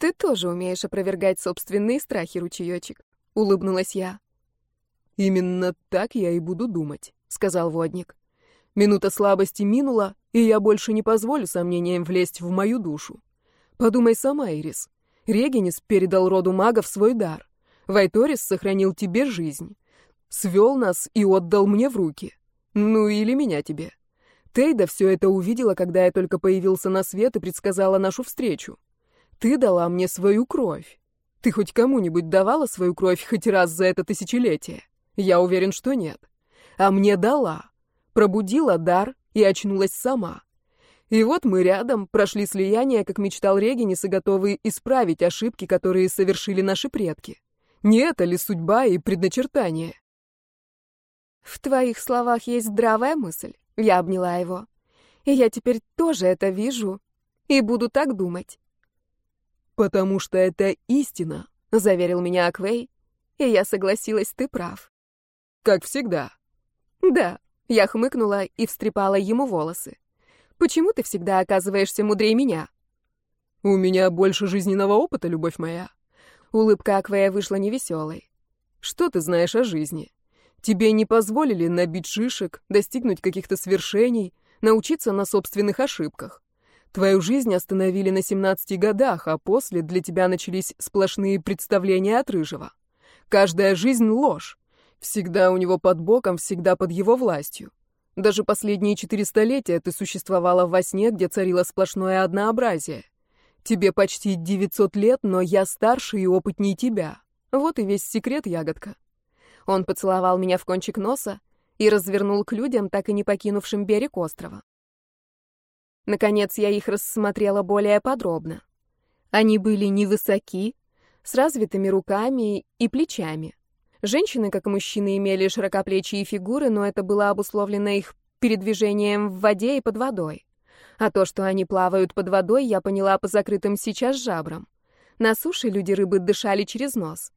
Ты тоже умеешь опровергать собственные страхи, ручеечек, улыбнулась я. Именно так я и буду думать, сказал водник. Минута слабости минула, и я больше не позволю сомнениям влезть в мою душу. Подумай сама, Ирис. Регенис передал роду магов свой дар. Вайторис сохранил тебе жизнь. Свел нас и отдал мне в руки. Ну или меня тебе. Тейда все это увидела, когда я только появился на свет и предсказала нашу встречу. Ты дала мне свою кровь. Ты хоть кому-нибудь давала свою кровь хоть раз за это тысячелетие? Я уверен, что нет. А мне дала. Пробудила дар и очнулась сама. И вот мы рядом, прошли слияние, как мечтал Регинис, и готовы исправить ошибки, которые совершили наши предки. Не это ли судьба и предначертание? В твоих словах есть здравая мысль. Я обняла его. И я теперь тоже это вижу и буду так думать. Потому что это истина, заверил меня Аквей, и я согласилась, ты прав. Как всегда. Да, я хмыкнула и встрепала ему волосы. Почему ты всегда оказываешься мудрее меня? У меня больше жизненного опыта, любовь моя. Улыбка Аквея вышла невеселой. Что ты знаешь о жизни? Тебе не позволили набить шишек, достигнуть каких-то свершений, научиться на собственных ошибках. Твою жизнь остановили на 17 годах, а после для тебя начались сплошные представления от Рыжего. Каждая жизнь — ложь. Всегда у него под боком, всегда под его властью. Даже последние четыре столетия ты существовала во сне, где царило сплошное однообразие. Тебе почти 900 лет, но я старше и опытнее тебя. Вот и весь секрет, ягодка. Он поцеловал меня в кончик носа и развернул к людям, так и не покинувшим берег острова. Наконец я их рассмотрела более подробно. Они были невысоки, с развитыми руками и плечами. Женщины, как и мужчины, имели широкоплечие фигуры, но это было обусловлено их передвижением в воде и под водой. А то, что они плавают под водой, я поняла по закрытым сейчас жабрам. На суше люди-рыбы дышали через нос.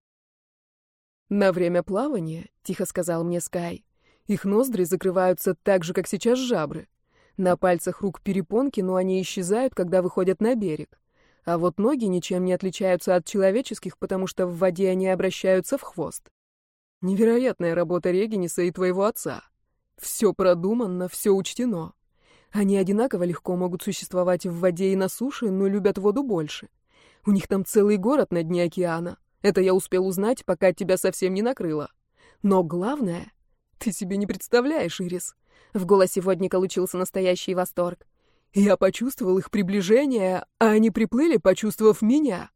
«На время плавания», — тихо сказал мне Скай, — «их ноздри закрываются так же, как сейчас жабры. На пальцах рук перепонки, но они исчезают, когда выходят на берег. А вот ноги ничем не отличаются от человеческих, потому что в воде они обращаются в хвост. Невероятная работа Региниса и твоего отца. Все продумано, все учтено. Они одинаково легко могут существовать в воде и на суше, но любят воду больше. У них там целый город на дне океана. Это я успел узнать, пока тебя совсем не накрыло. Но главное, ты себе не представляешь, Ирис. В голосе водника лучился настоящий восторг. Я почувствовал их приближение, а они приплыли, почувствовав меня.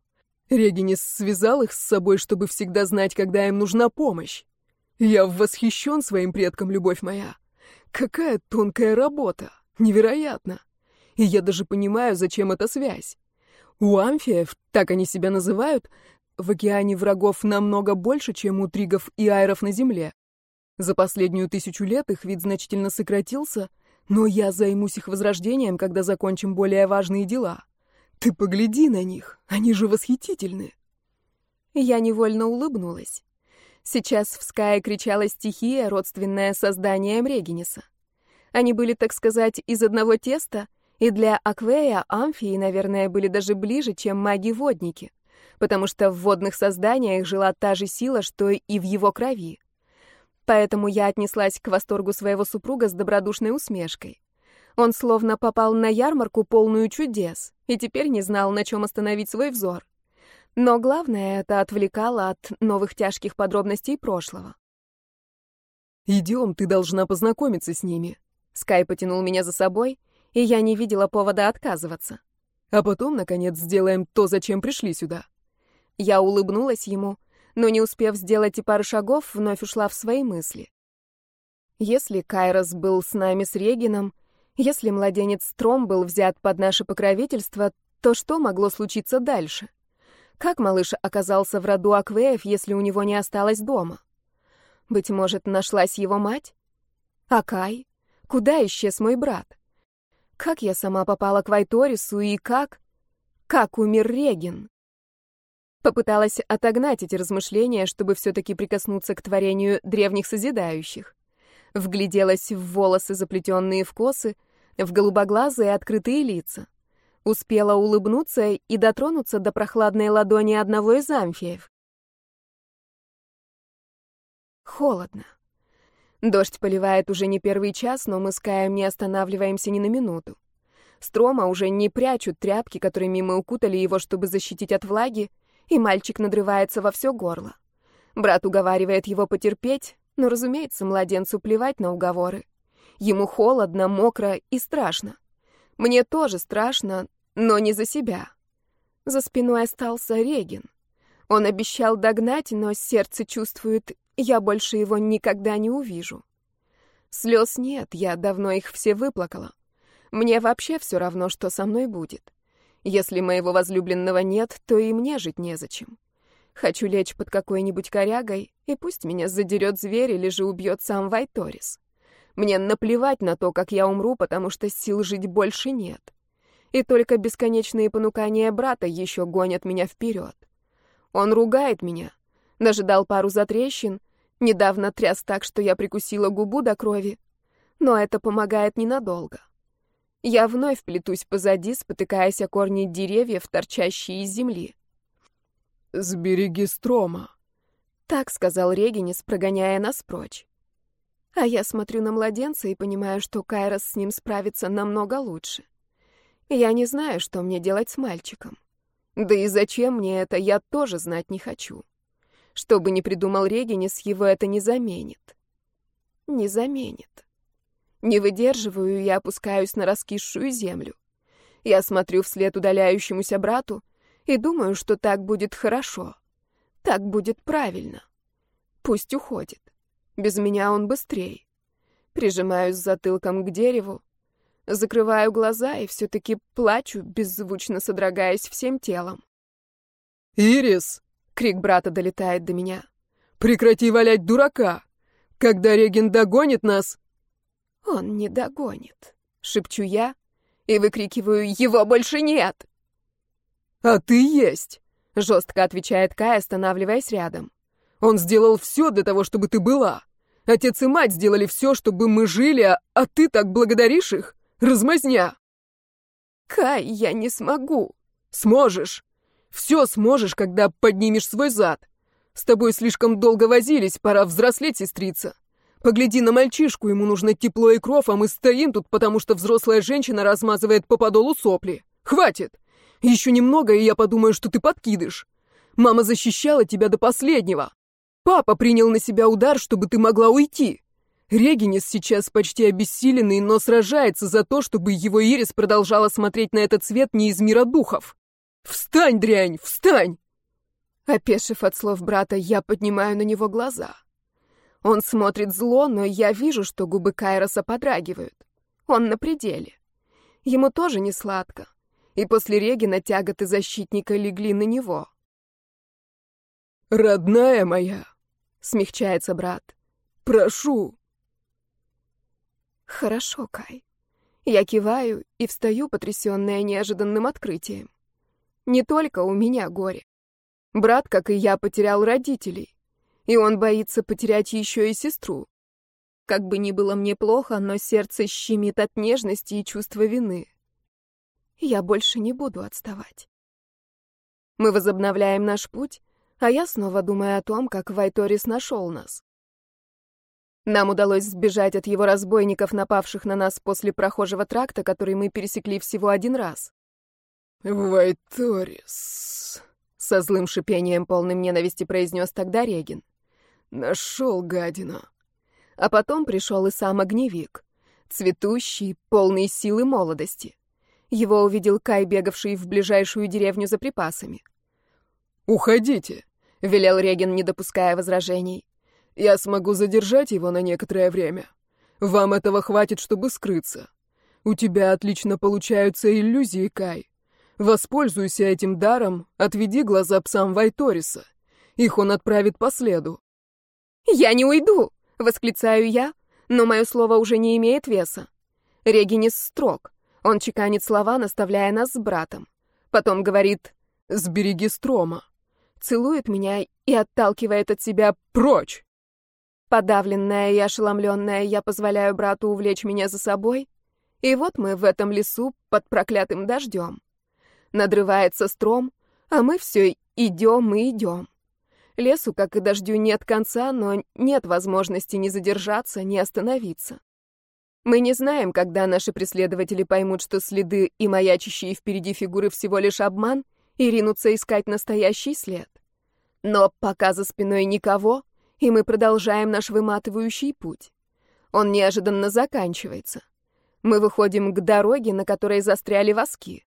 Регинис связал их с собой, чтобы всегда знать, когда им нужна помощь. Я восхищен своим предком, любовь моя. Какая тонкая работа. Невероятно. И я даже понимаю, зачем эта связь. У амфиев, так они себя называют, в океане врагов намного больше, чем у тригов и айров на земле. За последнюю тысячу лет их вид значительно сократился, но я займусь их возрождением, когда закончим более важные дела. Ты погляди на них, они же восхитительны. Я невольно улыбнулась. Сейчас в Скае кричала стихия, родственная созданием Региниса. Они были, так сказать, из одного теста, и для Аквея амфии, наверное, были даже ближе, чем маги-водники, потому что в водных созданиях жила та же сила, что и в его крови. Поэтому я отнеслась к восторгу своего супруга с добродушной усмешкой. Он словно попал на ярмарку, полную чудес, и теперь не знал, на чем остановить свой взор. Но главное, это отвлекало от новых тяжких подробностей прошлого. «Идем, ты должна познакомиться с ними». Скай потянул меня за собой, и я не видела повода отказываться. «А потом, наконец, сделаем то, зачем пришли сюда». Я улыбнулась ему, но не успев сделать и пару шагов, вновь ушла в свои мысли. Если Кайрос был с нами с Регином, если младенец Тром был взят под наше покровительство, то что могло случиться дальше? Как малыш оказался в роду Аквеев, если у него не осталось дома? Быть может, нашлась его мать? Акай? Куда исчез мой брат? Как я сама попала к Вайторису и как... Как умер Регин? Попыталась отогнать эти размышления, чтобы все-таки прикоснуться к творению древних созидающих. Вгляделась в волосы, заплетенные в косы, в голубоглазые открытые лица. Успела улыбнуться и дотронуться до прохладной ладони одного из амфиев. Холодно. Дождь поливает уже не первый час, но мы с Каем не останавливаемся ни на минуту. Строма уже не прячут тряпки, которыми мы укутали его, чтобы защитить от влаги, и мальчик надрывается во все горло. Брат уговаривает его потерпеть, но, разумеется, младенцу плевать на уговоры. Ему холодно, мокро и страшно. Мне тоже страшно, но не за себя. За спиной остался Регин. Он обещал догнать, но сердце чувствует, я больше его никогда не увижу. Слез нет, я давно их все выплакала. Мне вообще все равно, что со мной будет. Если моего возлюбленного нет, то и мне жить незачем. Хочу лечь под какой-нибудь корягой, и пусть меня задерет зверь или же убьет сам Вайторис. Мне наплевать на то, как я умру, потому что сил жить больше нет. И только бесконечные понукания брата еще гонят меня вперед. Он ругает меня, даже дал пару затрещин, недавно тряс так, что я прикусила губу до крови. Но это помогает ненадолго. Я вновь плетусь позади, спотыкаясь о корни деревьев, торчащие из земли. «Сбереги строма», — так сказал Регинис, прогоняя нас прочь. А я смотрю на младенца и понимаю, что Кайрос с ним справится намного лучше. Я не знаю, что мне делать с мальчиком. Да и зачем мне это, я тоже знать не хочу. Что бы ни придумал Регинис, его это не заменит. Не заменит. Не выдерживаю и опускаюсь на раскисшую землю. Я смотрю вслед удаляющемуся брату и думаю, что так будет хорошо. Так будет правильно. Пусть уходит. Без меня он быстрее. Прижимаюсь затылком к дереву, закрываю глаза и все-таки плачу, беззвучно содрогаясь всем телом. «Ирис!» — крик брата долетает до меня. «Прекрати валять дурака! Когда Реген догонит нас...» «Он не догонит», — шепчу я и выкрикиваю «Его больше нет!» «А ты есть!» — жестко отвечает Кай, останавливаясь рядом. «Он сделал все для того, чтобы ты была. Отец и мать сделали все, чтобы мы жили, а, а ты так благодаришь их? Размазня!» «Кай, я не смогу!» «Сможешь! Все сможешь, когда поднимешь свой зад. С тобой слишком долго возились, пора взрослеть, сестрица. Погляди на мальчишку, ему нужно тепло и кров, а мы стоим тут, потому что взрослая женщина размазывает по подолу сопли. Хватит! Еще немного, и я подумаю, что ты подкидыш. Мама защищала тебя до последнего. Папа принял на себя удар, чтобы ты могла уйти. Регинис сейчас почти обессиленный, но сражается за то, чтобы его Ирис продолжала смотреть на этот свет не из мира духов. Встань, дрянь, встань! Опешив от слов брата, я поднимаю на него глаза. Он смотрит зло, но я вижу, что губы Кайроса подрагивают. Он на пределе. Ему тоже не сладко и после Регина тяготы защитника легли на него. «Родная моя!» — смягчается брат. «Прошу!» «Хорошо, Кай». Я киваю и встаю, потрясённая неожиданным открытием. Не только у меня горе. Брат, как и я, потерял родителей, и он боится потерять ещё и сестру. Как бы ни было мне плохо, но сердце щемит от нежности и чувства вины. Я больше не буду отставать. Мы возобновляем наш путь, а я снова думаю о том, как Вайторис нашел нас. Нам удалось сбежать от его разбойников, напавших на нас после прохожего тракта, который мы пересекли всего один раз. «Вайторис», — со злым шипением, полным ненависти, произнес тогда Регин. «Нашел гадина». А потом пришел и сам огневик, цветущий, полный силы молодости. Его увидел Кай, бегавший в ближайшую деревню за припасами. «Уходите», — велел Реген, не допуская возражений. «Я смогу задержать его на некоторое время. Вам этого хватит, чтобы скрыться. У тебя отлично получаются иллюзии, Кай. Воспользуйся этим даром, отведи глаза псам Вайториса. Их он отправит по следу». «Я не уйду!» — восклицаю я, но мое слово уже не имеет веса. Регинис строг. Он чеканит слова, наставляя нас с братом. Потом говорит «Сбереги строма». Целует меня и отталкивает от себя прочь. Подавленная и ошеломленная, я позволяю брату увлечь меня за собой. И вот мы в этом лесу под проклятым дождем. Надрывается стром, а мы все идем и идем. Лесу, как и дождю, нет конца, но нет возможности ни задержаться, ни остановиться. Мы не знаем, когда наши преследователи поймут, что следы и маячащие впереди фигуры всего лишь обман, и ринутся искать настоящий след. Но пока за спиной никого, и мы продолжаем наш выматывающий путь. Он неожиданно заканчивается. Мы выходим к дороге, на которой застряли воски.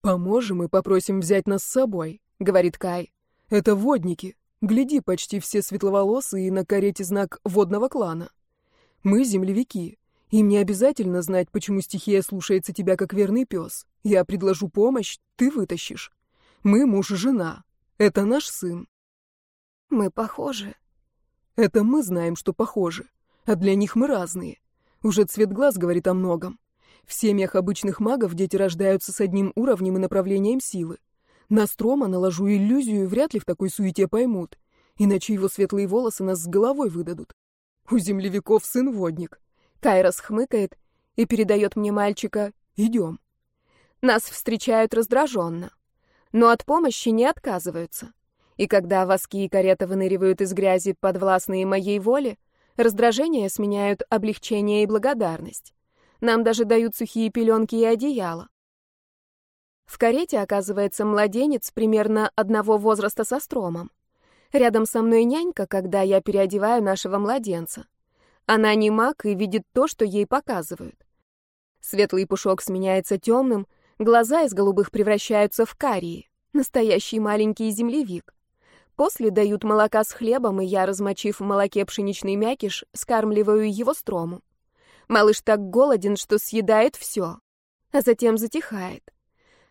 «Поможем и попросим взять нас с собой», — говорит Кай. «Это водники. Гляди, почти все светловолосые и на карете знак водного клана. Мы землевики. Им не обязательно знать, почему стихия слушается тебя как верный пес. Я предложу помощь, ты вытащишь. Мы муж и жена. Это наш сын. Мы похожи. Это мы знаем, что похожи. А для них мы разные. Уже цвет глаз говорит о многом. В семьях обычных магов дети рождаются с одним уровнем и направлением силы. На Строма наложу иллюзию, и вряд ли в такой суете поймут. Иначе его светлые волосы нас с головой выдадут. У землевиков сын водник. Кайрос хмыкает и передает мне мальчика «Идем». Нас встречают раздраженно, но от помощи не отказываются. И когда воски и карета выныривают из грязи, подвластные моей воле, раздражение сменяют облегчение и благодарность. Нам даже дают сухие пеленки и одеяло. В карете оказывается младенец примерно одного возраста со стромом. Рядом со мной нянька, когда я переодеваю нашего младенца. Она не маг и видит то, что ей показывают. Светлый пушок сменяется темным, глаза из голубых превращаются в карие. Настоящий маленький землевик. После дают молока с хлебом, и я, размочив в молоке пшеничный мякиш, скармливаю его строму. Малыш так голоден, что съедает все, а затем затихает.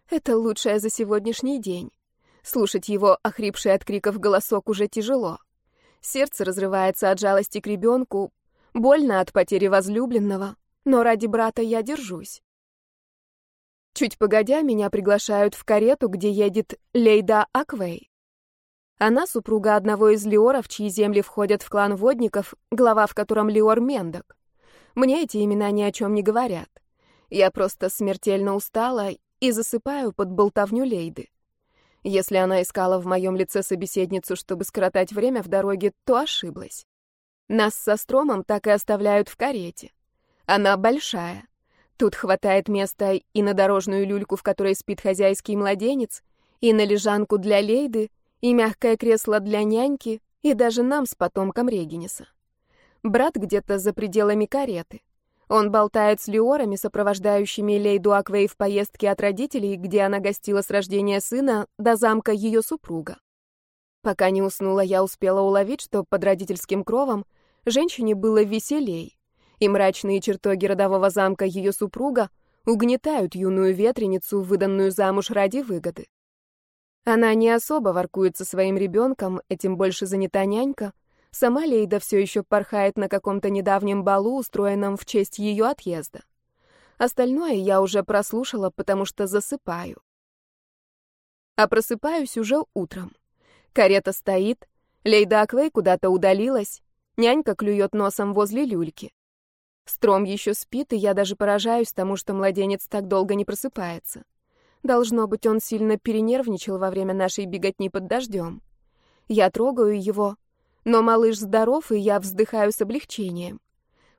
Это лучшее за сегодняшний день. Слушать его, охрипший от криков голосок, уже тяжело. Сердце разрывается от жалости к ребенку, больно от потери возлюбленного, но ради брата я держусь. Чуть погодя, меня приглашают в карету, где едет Лейда Аквей. Она супруга одного из лиоров, чьи земли входят в клан водников, глава в котором Лиор Мендок. Мне эти имена ни о чем не говорят. Я просто смертельно устала и засыпаю под болтовню Лейды. Если она искала в моем лице собеседницу, чтобы скоротать время в дороге, то ошиблась. Нас со Стромом так и оставляют в карете. Она большая. Тут хватает места и на дорожную люльку, в которой спит хозяйский младенец, и на лежанку для Лейды, и мягкое кресло для няньки, и даже нам с потомком Региниса. Брат где-то за пределами кареты. Он болтает с лиорами, сопровождающими Лейду Аквей в поездке от родителей, где она гостила с рождения сына, до замка ее супруга. Пока не уснула, я успела уловить, что под родительским кровом женщине было веселей, и мрачные чертоги родового замка ее супруга угнетают юную ветреницу, выданную замуж ради выгоды. Она не особо воркует со своим ребенком, этим больше занята нянька — Сама Лейда все еще порхает на каком-то недавнем балу, устроенном в честь ее отъезда. Остальное я уже прослушала, потому что засыпаю. А просыпаюсь уже утром. Карета стоит, Лейда Аквей куда-то удалилась, нянька клюет носом возле люльки. Стром еще спит, и я даже поражаюсь тому, что младенец так долго не просыпается. Должно быть, он сильно перенервничал во время нашей беготни под дождем. Я трогаю его, но малыш здоров, и я вздыхаю с облегчением.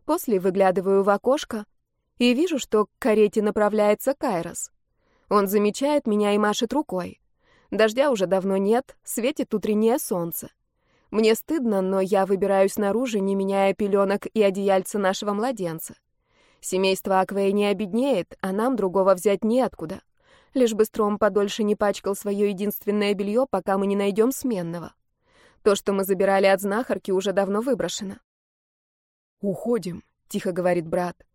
После выглядываю в окошко и вижу, что к карете направляется Кайрос. Он замечает меня и машет рукой. Дождя уже давно нет, светит утреннее солнце. Мне стыдно, но я выбираюсь наружу, не меняя пеленок и одеяльца нашего младенца. Семейство Аквей не обеднеет, а нам другого взять неоткуда. Лишь бы Стром подольше не пачкал свое единственное белье, пока мы не найдем сменного. То, что мы забирали от знахарки, уже давно выброшено. «Уходим», — тихо говорит брат.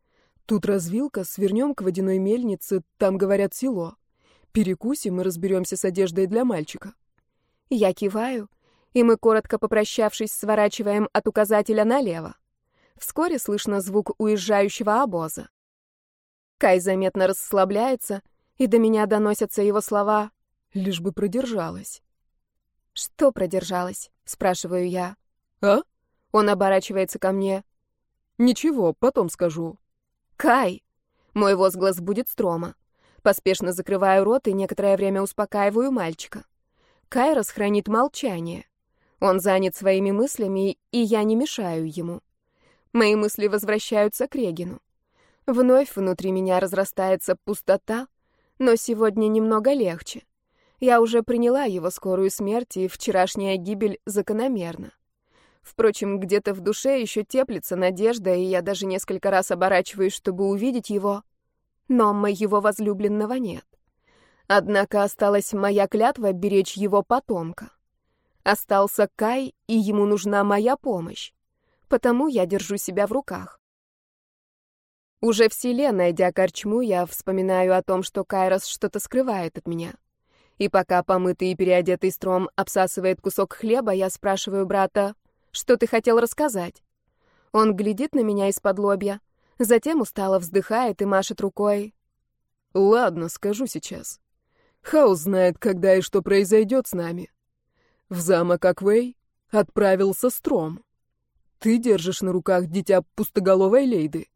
«Тут развилка, свернем к водяной мельнице, там, говорят, село. Перекусим и разберемся с одеждой для мальчика». Я киваю, и мы, коротко попрощавшись, сворачиваем от указателя налево. Вскоре слышно звук уезжающего обоза. Кай заметно расслабляется, и до меня доносятся его слова «лишь бы продержалась». «Что продержалась?» — спрашиваю я. «А?» Он оборачивается ко мне. «Ничего, потом скажу». «Кай!» Мой возглас будет строма. Поспешно закрываю рот и некоторое время успокаиваю мальчика. Кай расхранит молчание. Он занят своими мыслями, и я не мешаю ему. Мои мысли возвращаются к Регину. Вновь внутри меня разрастается пустота, но сегодня немного легче. Я уже приняла его скорую смерть, и вчерашняя гибель закономерна. Впрочем, где-то в душе еще теплится надежда, и я даже несколько раз оборачиваюсь, чтобы увидеть его. Но моего возлюбленного нет. Однако осталась моя клятва беречь его потомка. Остался Кай, и ему нужна моя помощь. Потому я держу себя в руках. Уже в селе, найдя корчму, я вспоминаю о том, что Кайрос что-то скрывает от меня. И пока помытый и переодетый стром обсасывает кусок хлеба, я спрашиваю брата, что ты хотел рассказать? Он глядит на меня из-под лобья, затем устало вздыхает и машет рукой. Ладно, скажу сейчас. Хаус знает, когда и что произойдет с нами. В замок Аквей отправился Стром. Ты держишь на руках дитя пустоголовой лейды.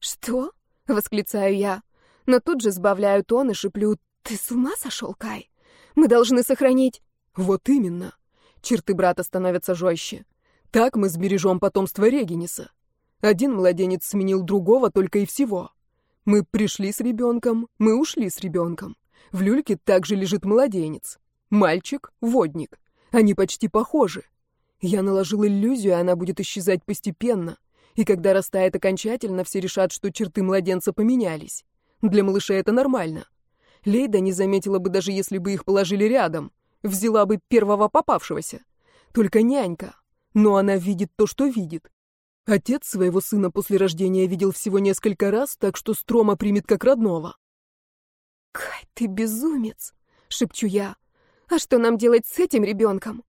Что? Восклицаю я, но тут же сбавляю тон и шиплю. Ты с ума сошел, Кай? Мы должны сохранить...» «Вот именно. Черты брата становятся жестче. Так мы сбережем потомство Региниса. Один младенец сменил другого только и всего. Мы пришли с ребенком, мы ушли с ребенком. В люльке также лежит младенец. Мальчик — водник. Они почти похожи. Я наложил иллюзию, она будет исчезать постепенно. И когда растает окончательно, все решат, что черты младенца поменялись. Для малыша это нормально. Лейда не заметила бы, даже если бы их положили рядом. Взяла бы первого попавшегося. Только нянька. Но она видит то, что видит. Отец своего сына после рождения видел всего несколько раз, так что Строма примет как родного. «Кай, ты безумец!» — шепчу я. «А что нам делать с этим ребенком?»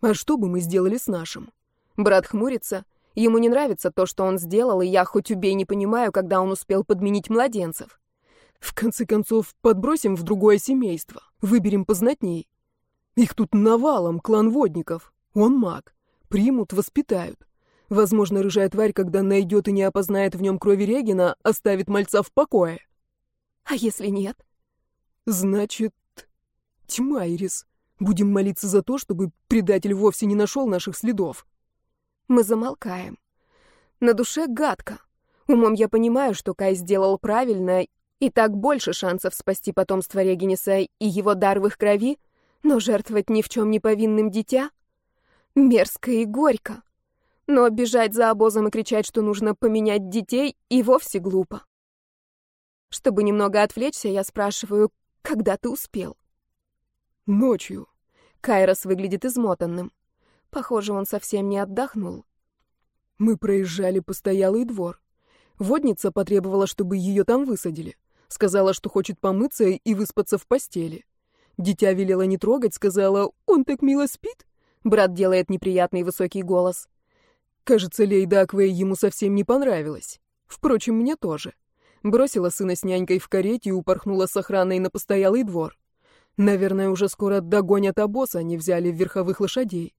«А что бы мы сделали с нашим?» Брат хмурится. Ему не нравится то, что он сделал, и я хоть убей не понимаю, когда он успел подменить младенцев. В конце концов, подбросим в другое семейство, выберем познатней. Их тут навалом, клан водников. Он маг. Примут, воспитают. Возможно, рыжая тварь, когда найдет и не опознает в нем крови Регина, оставит мальца в покое. А если нет? Значит, тьма, Ирис. Будем молиться за то, чтобы предатель вовсе не нашел наших следов. Мы замолкаем. На душе гадко. Умом я понимаю, что Кай сделал правильно, и так больше шансов спасти потомство Региниса и его дар в их крови, но жертвовать ни в чем не повинным дитя? Мерзко и горько. Но бежать за обозом и кричать, что нужно поменять детей, и вовсе глупо. Чтобы немного отвлечься, я спрашиваю, когда ты успел? Ночью. Кайрос выглядит измотанным. Похоже, он совсем не отдохнул. Мы проезжали постоялый двор. Водница потребовала, чтобы ее там высадили. Сказала, что хочет помыться и выспаться в постели. Дитя велела не трогать, сказала, он так мило спит. Брат делает неприятный высокий голос. Кажется, Лейда Аквей ему совсем не понравилась. Впрочем, мне тоже. Бросила сына с нянькой в карете и упорхнула с охраной на постоялый двор. Наверное, уже скоро догонят обоз, они взяли верховых лошадей.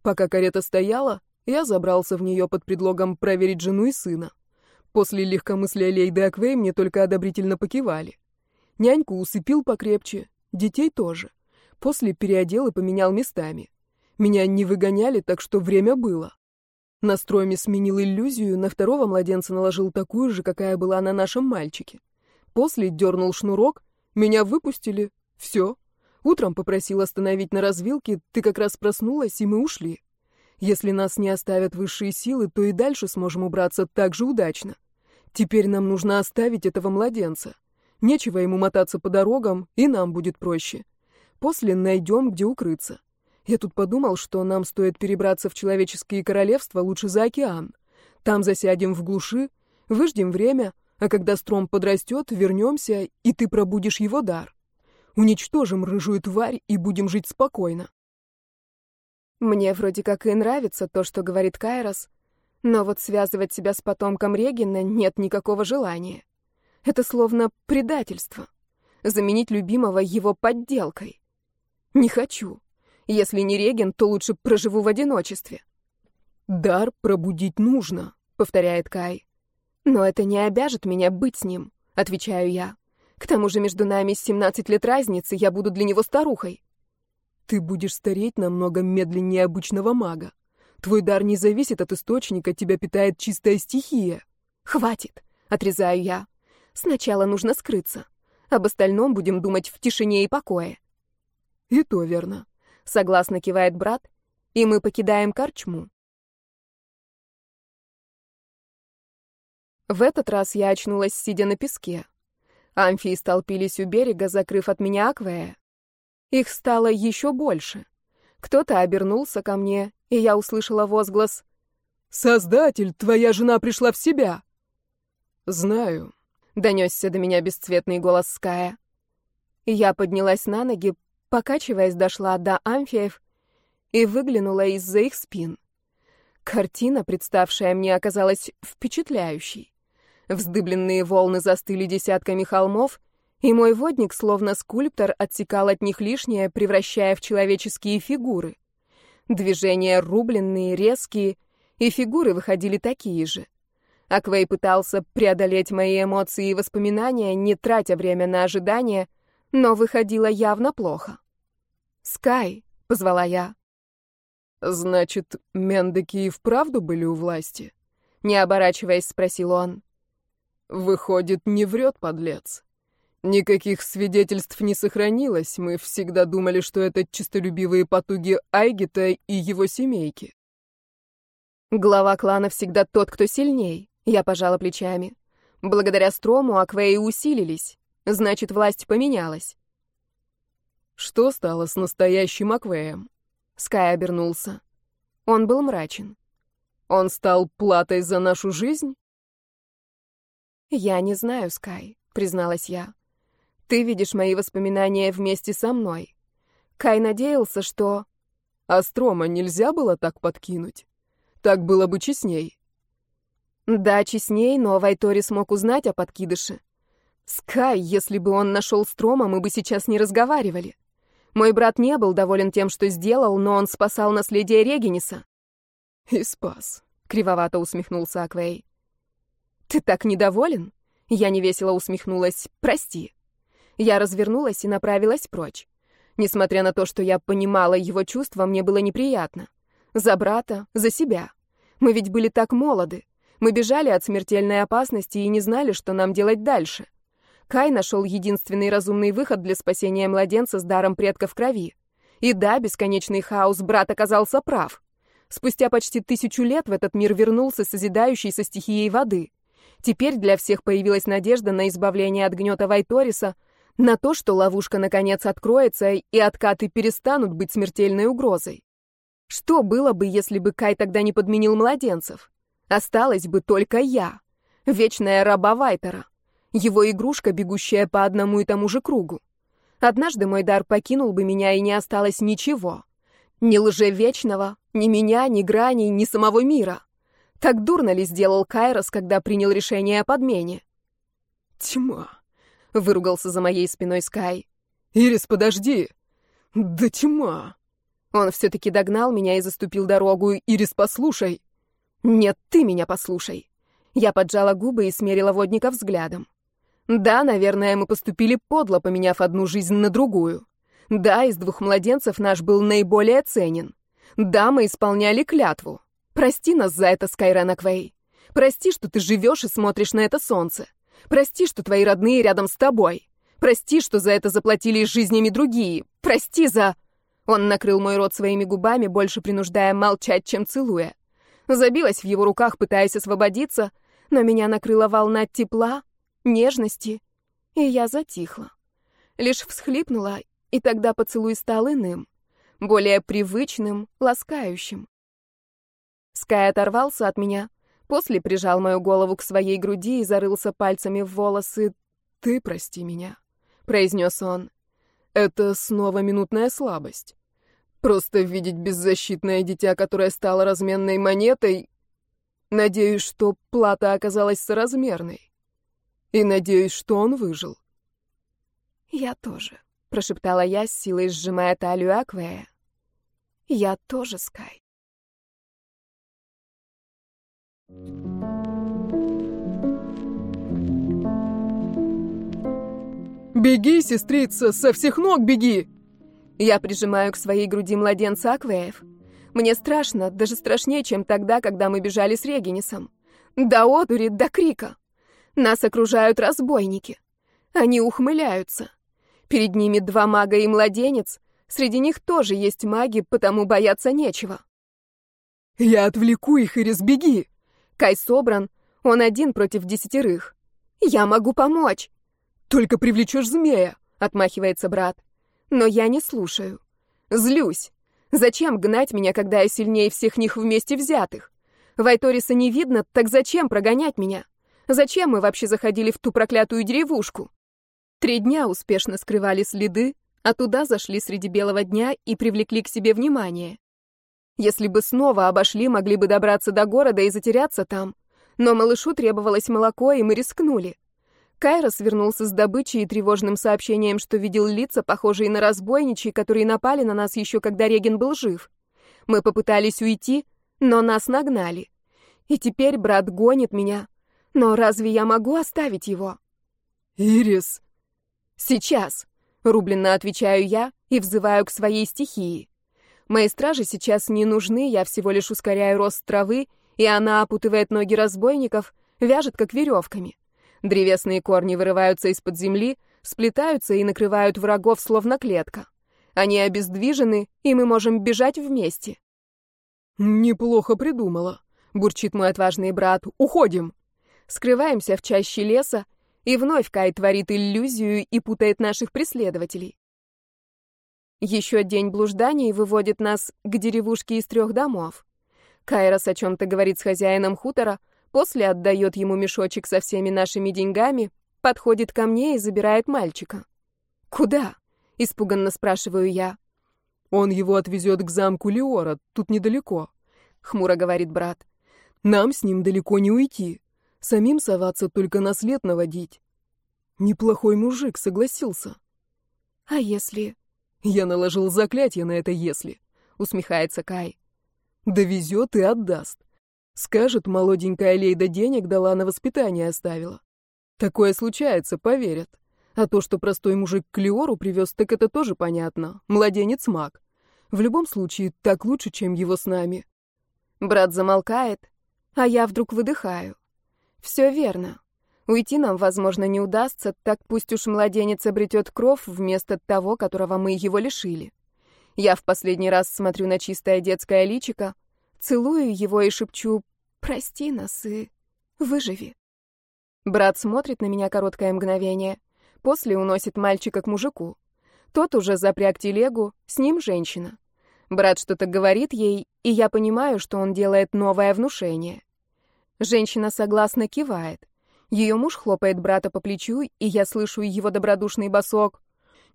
Пока карета стояла, я забрался в нее под предлогом проверить жену и сына. После легкомыслия Лейды Аквей мне только одобрительно покивали. Няньку усыпил покрепче, детей тоже. После переодел и поменял местами. Меня не выгоняли, так что время было. На строме сменил иллюзию, на второго младенца наложил такую же, какая была на нашем мальчике. После дернул шнурок, меня выпустили. Все. Утром попросил остановить на развилке, ты как раз проснулась, и мы ушли. Если нас не оставят высшие силы, то и дальше сможем убраться так же удачно. Теперь нам нужно оставить этого младенца. Нечего ему мотаться по дорогам, и нам будет проще. После найдем, где укрыться. Я тут подумал, что нам стоит перебраться в человеческие королевства лучше за океан. Там засядем в глуши, выждем время, а когда Стром подрастет, вернемся, и ты пробудишь его дар. Уничтожим рыжую тварь и будем жить спокойно. Мне вроде как и нравится то, что говорит Кайрос, но вот связывать себя с потомком Регина нет никакого желания. Это словно предательство. Заменить любимого его подделкой. Не хочу. Если не Реген, то лучше проживу в одиночестве. «Дар пробудить нужно», — повторяет Кай. «Но это не обяжет меня быть с ним», — отвечаю я. «К тому же между нами 17 лет разницы, я буду для него старухой». «Ты будешь стареть намного медленнее обычного мага. Твой дар не зависит от источника, тебя питает чистая стихия». «Хватит», — отрезаю я. «Сначала нужно скрыться. Об остальном будем думать в тишине и покое». «И то верно. — согласно кивает брат, и мы покидаем корчму. В этот раз я очнулась, сидя на песке. Амфии столпились у берега, закрыв от меня аквея. Их стало еще больше. Кто-то обернулся ко мне, и я услышала возглас «Создатель, твоя жена пришла в себя!» «Знаю», — донесся до меня бесцветный голос Ская. Я поднялась на ноги, покачиваясь, дошла до амфиев и выглянула из-за их спин. Картина, представшая мне, оказалась впечатляющей. Вздыбленные волны застыли десятками холмов, и мой водник, словно скульптор, отсекал от них лишнее, превращая в человеческие фигуры. Движения рубленные, резкие, и фигуры выходили такие же. Аквей пытался преодолеть мои эмоции и воспоминания, не тратя время на ожидание, но выходило явно плохо. «Скай!» — позвала я. «Значит, Мендеки и вправду были у власти?» Не оборачиваясь, спросил он. «Выходит, не врет, подлец. Никаких свидетельств не сохранилось. Мы всегда думали, что это чистолюбивые потуги Айгита и его семейки». Глава клана всегда тот, кто сильней. Я пожала плечами. Благодаря Строму Аквеи усилились. Значит, власть поменялась. Что стало с настоящим Аквеем? Скай обернулся. Он был мрачен. Он стал платой за нашу жизнь? Я не знаю, Скай, призналась я. Ты видишь мои воспоминания вместе со мной. Кай надеялся, что... Астрома нельзя было так подкинуть? Так было бы честней. Да, честней, но Вайтори смог узнать о подкидыше. Скай, если бы он нашел Строма, мы бы сейчас не разговаривали. Мой брат не был доволен тем, что сделал, но он спасал наследие Региниса. И спас, кривовато усмехнулся Аквей. Ты так недоволен? Я невесело усмехнулась. Прости. Я развернулась и направилась прочь. Несмотря на то, что я понимала его чувства, мне было неприятно. За брата, за себя. Мы ведь были так молоды. Мы бежали от смертельной опасности и не знали, что нам делать дальше. Кай нашел единственный разумный выход для спасения младенца с даром предков крови. И да, бесконечный хаос брат оказался прав. Спустя почти тысячу лет в этот мир вернулся созидающий со стихией воды. Теперь для всех появилась надежда на избавление от гнета Вайториса, на то, что ловушка наконец откроется и откаты перестанут быть смертельной угрозой. Что было бы, если бы Кай тогда не подменил младенцев? Осталась бы только я, вечная раба Вайтера, его игрушка, бегущая по одному и тому же кругу. Однажды мой дар покинул бы меня, и не осталось ничего. Ни лжевечного, ни меня, ни граней, ни самого мира. Так дурно ли сделал Кайрос, когда принял решение о подмене? «Тьма!» — выругался за моей спиной Скай. «Ирис, подожди!» «Да тьма!» Он все-таки догнал меня и заступил дорогу. «Ирис, послушай!» «Нет, ты меня послушай!» Я поджала губы и смерила водника взглядом. Да, наверное, мы поступили подло, поменяв одну жизнь на другую. Да, из двух младенцев наш был наиболее ценен. Да, мы исполняли клятву. Прости нас за это, Скайрен Аквей. Прости, что ты живешь и смотришь на это солнце. Прости, что твои родные рядом с тобой. Прости, что за это заплатили жизнями другие. Прости за...» Он накрыл мой рот своими губами, больше принуждая молчать, чем целуя. Забилась в его руках, пытаясь освободиться, но меня накрыла волна тепла, нежности, и я затихла. Лишь всхлипнула, и тогда поцелуй стал иным, более привычным, ласкающим. Скай оторвался от меня, после прижал мою голову к своей груди и зарылся пальцами в волосы. «Ты прости меня», — произнес он. «Это снова минутная слабость. Просто видеть беззащитное дитя, которое стало разменной монетой... Надеюсь, что плата оказалась соразмерной. И надеюсь, что он выжил. «Я тоже», — прошептала я, с силой сжимая талию Аквея. «Я тоже, Скай». «Беги, сестрица, со всех ног беги!» Я прижимаю к своей груди младенца Аквеев. Мне страшно, даже страшнее, чем тогда, когда мы бежали с Регинисом. До одури, до крика. Нас окружают разбойники. Они ухмыляются. Перед ними два мага и младенец. Среди них тоже есть маги, потому бояться нечего. «Я отвлеку их и разбеги!» Кай собран, он один против десятерых. «Я могу помочь!» «Только привлечешь змея!» — отмахивается брат. Но я не слушаю. Злюсь. Зачем гнать меня, когда я сильнее всех них вместе взятых? Вайториса не видно, так зачем прогонять меня? Зачем мы вообще заходили в ту проклятую деревушку? Три дня успешно скрывали следы, а туда зашли среди белого дня и привлекли к себе внимание. Если бы снова обошли, могли бы добраться до города и затеряться там. Но малышу требовалось молоко, и мы рискнули. Кайрос вернулся с добычей и тревожным сообщением, что видел лица, похожие на разбойничьи, которые напали на нас еще когда Реген был жив. Мы попытались уйти, но нас нагнали. И теперь брат гонит меня, но разве я могу оставить его? Ирис. Сейчас. Рубленно отвечаю я и взываю к своей стихии. Мои стражи сейчас не нужны, я всего лишь ускоряю рост травы, и она опутывает ноги разбойников, вяжет как веревками. Древесные корни вырываются из-под земли, сплетаются и накрывают врагов словно клетка. Они обездвижены, и мы можем бежать вместе. Неплохо придумала, бурчит мой отважный брат. «Уходим!» Скрываемся в чаще леса, и вновь Кай творит иллюзию и путает наших преследователей. Еще день блужданий выводит нас к деревушке из трех домов. Кайрос о чем-то говорит с хозяином хутора, после отдает ему мешочек со всеми нашими деньгами, подходит ко мне и забирает мальчика. «Куда?» — испуганно спрашиваю я. «Он его отвезет к замку Леора, тут недалеко», — хмуро говорит брат. «Нам с ним далеко не уйти. Самим соваться только на след наводить». Неплохой мужик, согласился. «А если...» «Я наложил заклятие на это «если», — усмехается Кай. «Довезет и отдаст. Скажет, молоденькая Лейда денег дала на воспитание оставила. Такое случается, поверят. А то, что простой мужик Клеору привез, так это тоже понятно. Младенец маг. В любом случае, так лучше, чем его с нами. Брат замолкает, а я вдруг выдыхаю. Все верно. Уйти нам, возможно, не удастся, так пусть уж младенец обретет кровь вместо того, которого мы его лишили. Я в последний раз смотрю на чистое детское личико, целую его и шепчу «Прости нас и выживи». Брат смотрит на меня короткое мгновение, после уносит мальчика к мужику. Тот уже запряг телегу, с ним женщина. Брат что-то говорит ей, и я понимаю, что он делает новое внушение. Женщина согласно кивает. Ее муж хлопает брата по плечу, и я слышу его добродушный босок.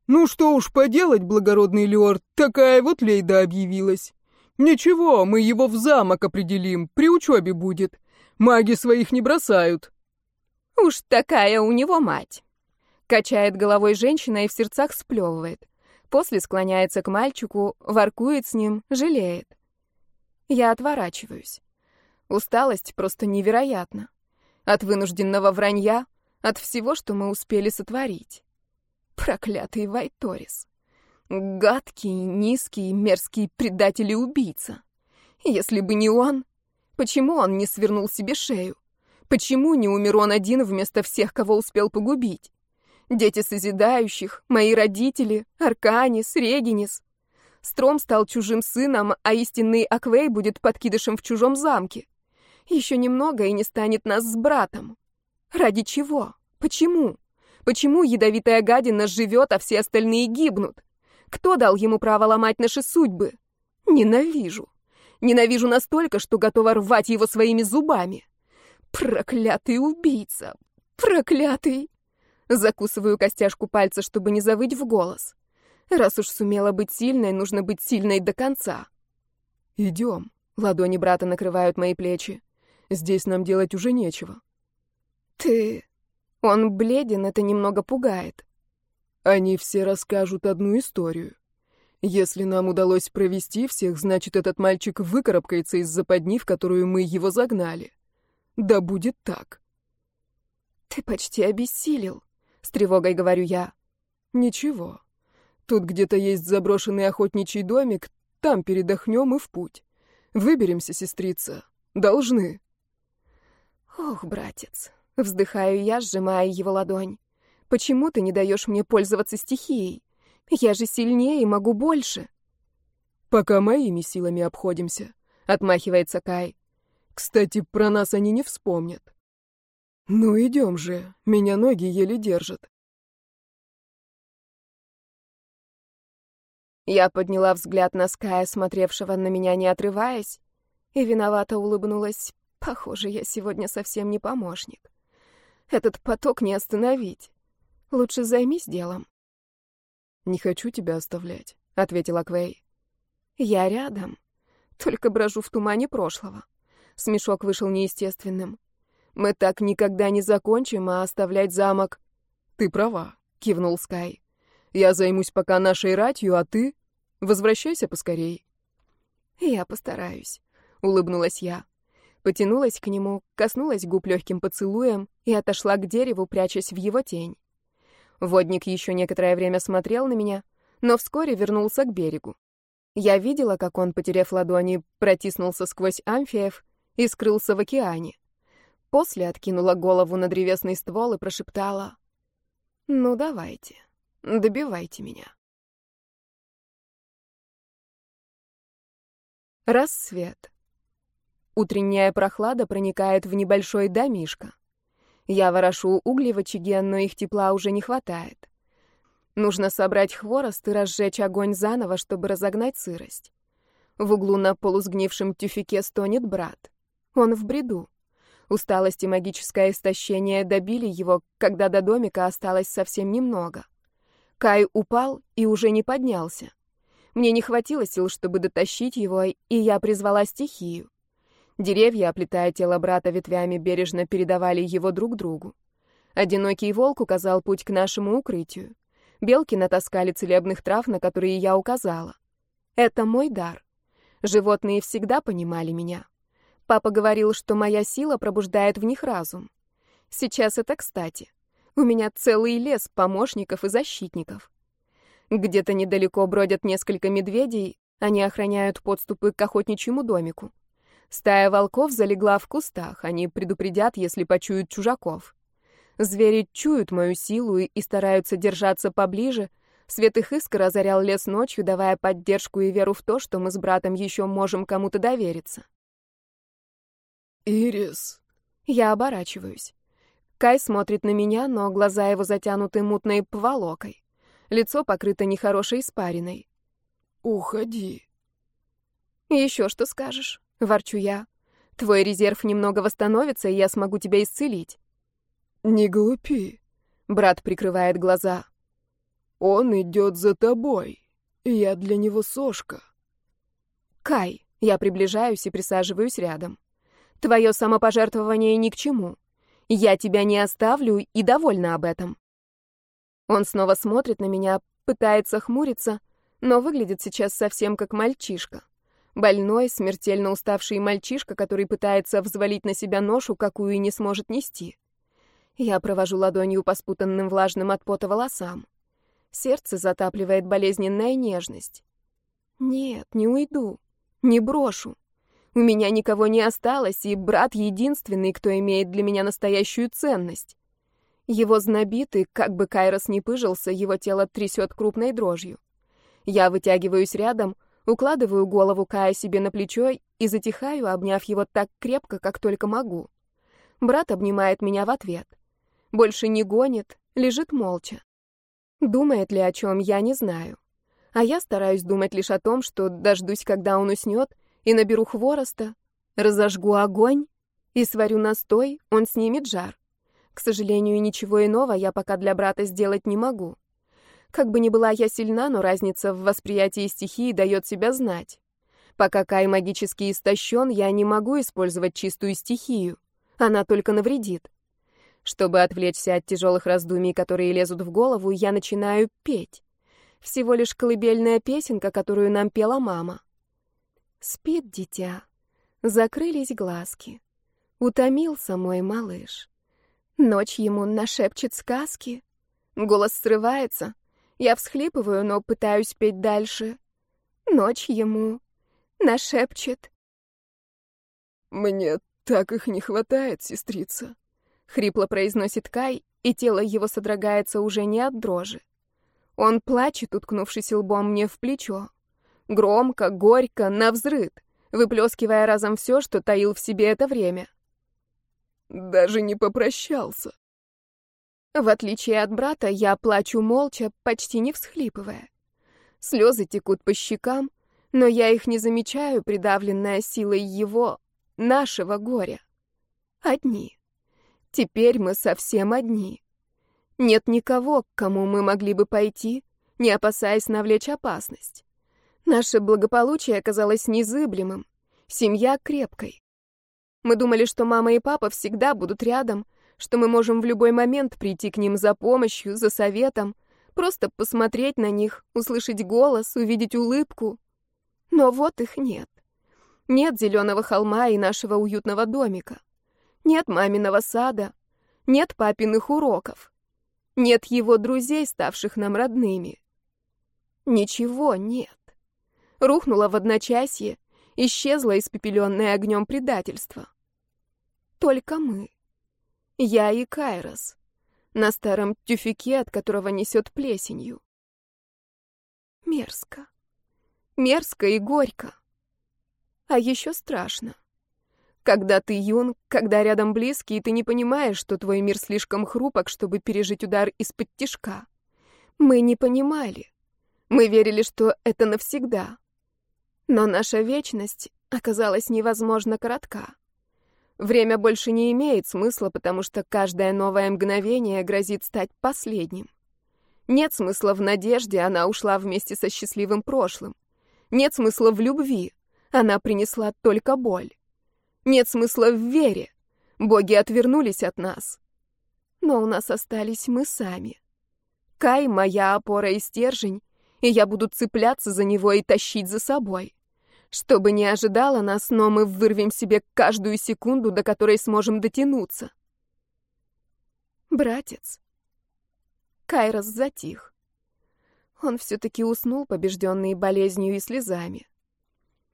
«Ну что уж поделать, благородный лорд, такая вот лейда объявилась. Ничего, мы его в замок определим, при учебе будет. Маги своих не бросают». Уж такая у него мать. Качает головой женщина и в сердцах сплевывает. После склоняется к мальчику, воркует с ним, жалеет. Я отворачиваюсь. Усталость просто невероятна. От вынужденного вранья, от всего, что мы успели сотворить. Проклятый Вайторис. Гадкий, низкий, мерзкий предатель и убийца. Если бы не он, почему он не свернул себе шею? Почему не умер он один вместо всех, кого успел погубить? Дети созидающих, мои родители, Арканис, Регинис. Стром стал чужим сыном, а истинный Аквей будет подкидышем в чужом замке. Еще немного и не станет нас с братом. Ради чего? Почему? Почему ядовитая гадина живет, а все остальные гибнут? Кто дал ему право ломать наши судьбы? Ненавижу. Ненавижу настолько, что готова рвать его своими зубами. Проклятый убийца! Проклятый! Закусываю костяшку пальца, чтобы не завыть в голос. Раз уж сумела быть сильной, нужно быть сильной до конца. Идем. Ладони брата накрывают мои плечи. Здесь нам делать уже нечего. Ты... Он бледен, это немного пугает. Они все расскажут одну историю. Если нам удалось провести всех, значит, этот мальчик выкарабкается из западни, в которую мы его загнали. Да будет так. Ты почти обессилел, с тревогой говорю я. Ничего. Тут где-то есть заброшенный охотничий домик, там передохнем и в путь. Выберемся, сестрица. Должны. Ох, братец, вздыхаю я, сжимая его ладонь. Почему ты не даешь мне пользоваться стихией? Я же сильнее и могу больше. Пока моими силами обходимся, отмахивается Кай. Кстати, про нас они не вспомнят. Ну, идем же, меня ноги еле держат. Я подняла взгляд на Ская, смотревшего на меня, не отрываясь, и виновато улыбнулась. Похоже, я сегодня совсем не помощник. Этот поток не остановить. Лучше займись делом. «Не хочу тебя оставлять», — ответила Квей. «Я рядом, только брожу в тумане прошлого». Смешок вышел неестественным. Мы так никогда не закончим, а оставлять замок... Ты права, кивнул Скай. Я займусь пока нашей ратью, а ты возвращайся поскорей. Я постараюсь, улыбнулась я. Потянулась к нему, коснулась губ легким поцелуем и отошла к дереву, прячась в его тень. Водник еще некоторое время смотрел на меня, но вскоре вернулся к берегу. Я видела, как он, потеряв ладони, протиснулся сквозь амфиев и скрылся в океане. После откинула голову на древесный ствол и прошептала. «Ну, давайте, добивайте меня». Рассвет. Утренняя прохлада проникает в небольшой домишко. Я ворошу угли в очаге, но их тепла уже не хватает. Нужно собрать хворост и разжечь огонь заново, чтобы разогнать сырость. В углу на полусгнившем тюфике стонет брат. Он в бреду. Усталость и магическое истощение добили его, когда до домика осталось совсем немного. Кай упал и уже не поднялся. Мне не хватило сил, чтобы дотащить его, и я призвала стихию. Деревья, оплетая тело брата ветвями, бережно передавали его друг другу. Одинокий волк указал путь к нашему укрытию. Белки натаскали целебных трав, на которые я указала. Это мой дар. Животные всегда понимали меня. Папа говорил, что моя сила пробуждает в них разум. Сейчас это кстати. У меня целый лес помощников и защитников. Где-то недалеко бродят несколько медведей, они охраняют подступы к охотничьему домику. Стая волков залегла в кустах, они предупредят, если почуют чужаков. Звери чуют мою силу и стараются держаться поближе. Свет их искр озарял лес ночью, давая поддержку и веру в то, что мы с братом еще можем кому-то довериться. «Ирис!» Я оборачиваюсь. Кай смотрит на меня, но глаза его затянуты мутной поволокой. Лицо покрыто нехорошей испариной. «Уходи». «Еще что скажешь?» — ворчу я. «Твой резерв немного восстановится, и я смогу тебя исцелить». «Не глупи», — брат прикрывает глаза. «Он идет за тобой. Я для него сошка». «Кай», — я приближаюсь и присаживаюсь рядом. Твое самопожертвование ни к чему. Я тебя не оставлю и довольна об этом. Он снова смотрит на меня, пытается хмуриться, но выглядит сейчас совсем как мальчишка. Больной, смертельно уставший мальчишка, который пытается взвалить на себя ношу, какую и не сможет нести. Я провожу ладонью по спутанным влажным от пота волосам. Сердце затапливает болезненная нежность. Нет, не уйду, не брошу. У меня никого не осталось, и брат единственный, кто имеет для меня настоящую ценность. Его знобит, и как бы Кайрос не пыжился, его тело трясет крупной дрожью. Я вытягиваюсь рядом, укладываю голову Кая себе на плечо и затихаю, обняв его так крепко, как только могу. Брат обнимает меня в ответ. Больше не гонит, лежит молча. Думает ли о чем, я не знаю. А я стараюсь думать лишь о том, что дождусь, когда он уснет, и наберу хвороста, разожгу огонь и сварю настой, он снимет жар. К сожалению, ничего иного я пока для брата сделать не могу. Как бы ни была я сильна, но разница в восприятии стихии дает себя знать. Пока Кай магически истощен, я не могу использовать чистую стихию. Она только навредит. Чтобы отвлечься от тяжелых раздумий, которые лезут в голову, я начинаю петь. Всего лишь колыбельная песенка, которую нам пела мама. Спит дитя, закрылись глазки. Утомился мой малыш. Ночь ему нашепчет сказки. Голос срывается. Я всхлипываю, но пытаюсь петь дальше. Ночь ему нашепчет. «Мне так их не хватает, сестрица», — хрипло произносит Кай, и тело его содрогается уже не от дрожи. Он плачет, уткнувшись лбом мне в плечо. Громко, горько, навзрыд, выплескивая разом все, что таил в себе это время. Даже не попрощался. В отличие от брата, я плачу молча, почти не всхлипывая. Слезы текут по щекам, но я их не замечаю, придавленная силой его, нашего горя. Одни. Теперь мы совсем одни. Нет никого, к кому мы могли бы пойти, не опасаясь навлечь опасность. Наше благополучие оказалось незыблемым, семья крепкой. Мы думали, что мама и папа всегда будут рядом, что мы можем в любой момент прийти к ним за помощью, за советом, просто посмотреть на них, услышать голос, увидеть улыбку. Но вот их нет. Нет зеленого холма и нашего уютного домика. Нет маминого сада. Нет папиных уроков. Нет его друзей, ставших нам родными. Ничего нет рухнула в одночасье, исчезла испепеленное огнем предательство. Только мы. Я и Кайрос. На старом тюфике, от которого несет плесенью. Мерзко. Мерзко и горько. А еще страшно. Когда ты юн, когда рядом близкий, ты не понимаешь, что твой мир слишком хрупок, чтобы пережить удар из-под тишка. Мы не понимали. Мы верили, что это навсегда. Но наша вечность оказалась невозможно коротка. Время больше не имеет смысла, потому что каждое новое мгновение грозит стать последним. Нет смысла в надежде, она ушла вместе со счастливым прошлым. Нет смысла в любви, она принесла только боль. Нет смысла в вере, боги отвернулись от нас. Но у нас остались мы сами. Кай — моя опора и стержень, и я буду цепляться за него и тащить за собой. Что бы ни ожидало нас, но мы вырвем себе каждую секунду, до которой сможем дотянуться. Братец. Кайрос затих. Он все-таки уснул, побежденный болезнью и слезами.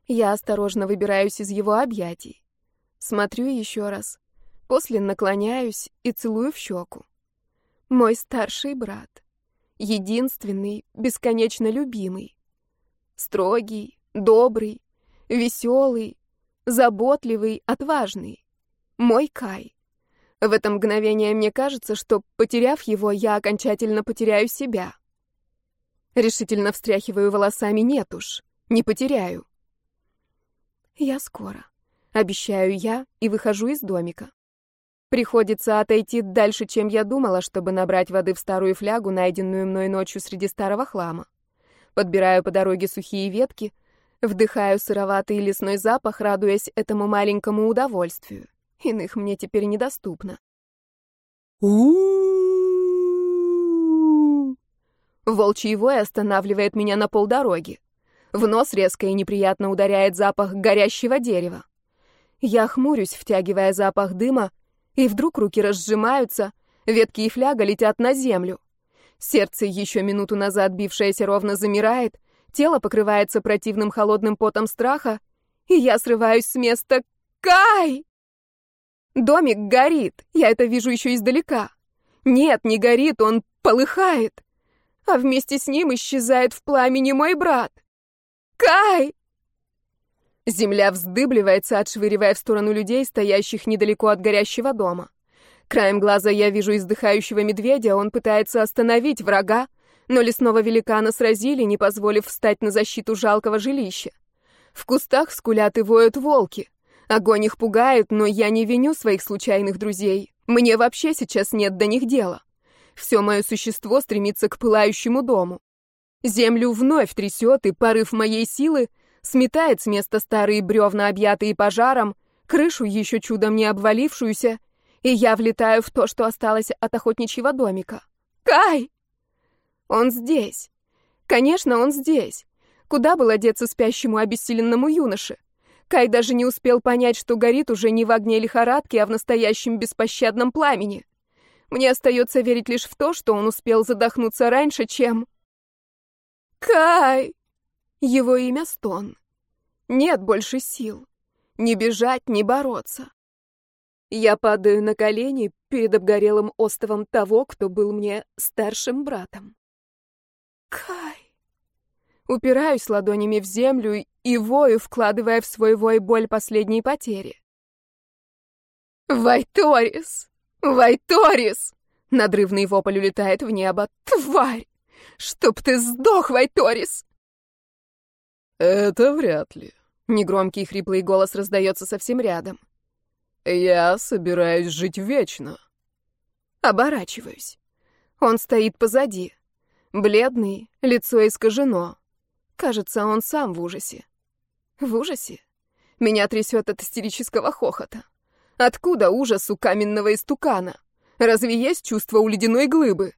Я осторожно выбираюсь из его объятий. Смотрю еще раз. После наклоняюсь и целую в щеку. Мой старший брат. Единственный, бесконечно любимый. Строгий, добрый, веселый, заботливый, отважный. Мой Кай. В это мгновение мне кажется, что, потеряв его, я окончательно потеряю себя. Решительно встряхиваю волосами, нет уж, не потеряю. Я скоро. Обещаю я и выхожу из домика. Приходится отойти дальше, чем я думала, чтобы набрать воды в старую флягу, найденную мной ночью среди старого хлама. Подбираю по дороге сухие ветки, вдыхаю сыроватый лесной запах, радуясь этому маленькому удовольствию. Иных мне теперь недоступно. Волчий вой останавливает меня на полдороги. В нос резко и неприятно ударяет запах горящего дерева. Я хмурюсь, втягивая запах дыма, и вдруг руки разжимаются, ветки и фляга летят на землю. Сердце, еще минуту назад бившееся ровно, замирает, тело покрывается противным холодным потом страха, и я срываюсь с места. «Кай!» Домик горит, я это вижу еще издалека. Нет, не горит, он полыхает. А вместе с ним исчезает в пламени мой брат. Кай! Земля вздыбливается, отшвыривая в сторону людей, стоящих недалеко от горящего дома. Краем глаза я вижу издыхающего медведя, он пытается остановить врага, но лесного великана сразили, не позволив встать на защиту жалкого жилища. В кустах скулят и воют волки. Огонь их пугает, но я не виню своих случайных друзей. Мне вообще сейчас нет до них дела. Все мое существо стремится к пылающему дому. Землю вновь трясет, и порыв моей силы сметает с места старые бревна, объятые пожаром, крышу, еще чудом не обвалившуюся, и я влетаю в то, что осталось от охотничьего домика. «Кай!» Он здесь. Конечно, он здесь. Куда было деться спящему обессиленному юноше? Кай даже не успел понять, что горит уже не в огне лихорадки, а в настоящем беспощадном пламени. Мне остается верить лишь в то, что он успел задохнуться раньше, чем... Кай! Его имя Стон. Нет больше сил. Не бежать, не бороться. Я падаю на колени перед обгорелым остовом того, кто был мне старшим братом. Кай! Упираюсь ладонями в землю и вою, вкладывая в свой вой боль последней потери. «Вайторис! Вайторис!» Надрывный вопль улетает в небо. «Тварь! Чтоб ты сдох, Вайторис!» «Это вряд ли». Негромкий хриплый голос раздается совсем рядом. «Я собираюсь жить вечно». Оборачиваюсь. Он стоит позади. Бледный, лицо искажено. Кажется, он сам в ужасе. В ужасе? Меня трясет от истерического хохота. Откуда ужас у каменного истукана? Разве есть чувство у ледяной глыбы?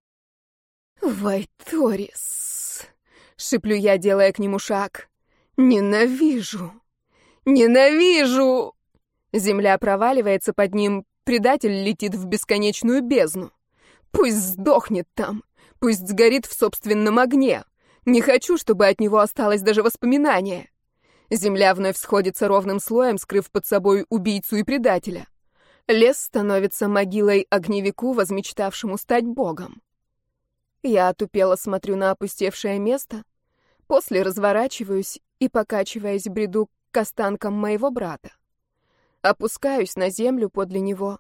«Вайторис!» — шиплю я, делая к нему шаг. «Ненавижу! Ненавижу!» Земля проваливается под ним, предатель летит в бесконечную бездну. Пусть сдохнет там, пусть сгорит в собственном огне. Не хочу, чтобы от него осталось даже воспоминание. Земля вновь сходится ровным слоем, скрыв под собой убийцу и предателя. Лес становится могилой огневику, возмечтавшему стать богом. Я отупело смотрю на опустевшее место, после разворачиваюсь и, покачиваясь, бреду к останкам моего брата. Опускаюсь на землю подле него,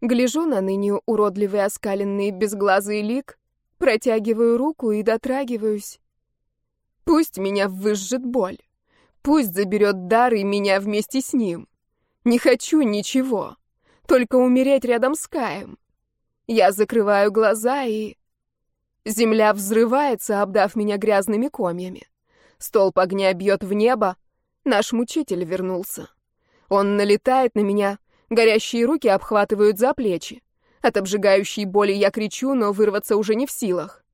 гляжу на ныне уродливый оскаленный безглазый лик, протягиваю руку и дотрагиваюсь. Пусть меня выжжет боль, пусть заберет дар и меня вместе с ним. Не хочу ничего, только умереть рядом с Каем. Я закрываю глаза и... Земля взрывается, обдав меня грязными комьями. Столб огня бьет в небо. Наш мучитель вернулся. Он налетает на меня, горящие руки обхватывают за плечи. От обжигающей боли я кричу, но вырваться уже не в силах.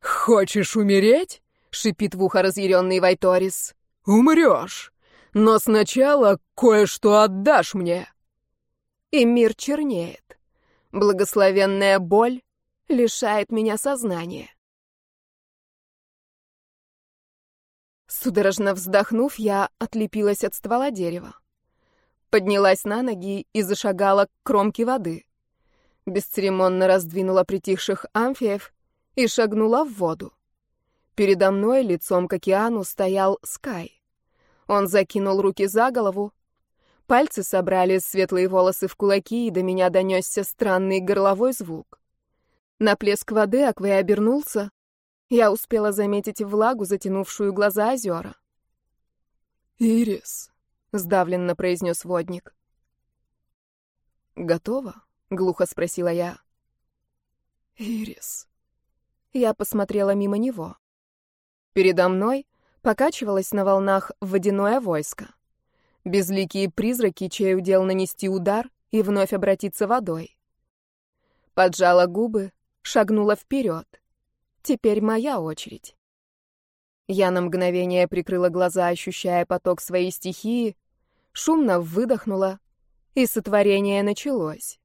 «Хочешь умереть?» — шипит в ухо разъяренный Вайторис. «Умрешь, но сначала кое-что отдашь мне». И мир чернеет. Благословенная боль лишает меня сознания. Судорожно вздохнув, я отлепилась от ствола дерева. Поднялась на ноги и зашагала к кромке воды. Бесцеремонно раздвинула притихших амфиев и шагнула в воду. Передо мной, лицом к океану, стоял Скай. Он закинул руки за голову. Пальцы собрали светлые волосы в кулаки, и до меня донесся странный горловой звук. На плеск воды Аквей обернулся. Я успела заметить влагу, затянувшую глаза озера. «Ирис», — сдавленно произнес водник. «Готово?» — глухо спросила я. «Ирис». Я посмотрела мимо него. Передо мной покачивалось на волнах водяное войско. Безликие призраки, чей удел нанести удар и вновь обратиться водой. Поджала губы, шагнула вперед. Теперь моя очередь. Я на мгновение прикрыла глаза, ощущая поток своей стихии, шумно выдохнула, и сотворение началось.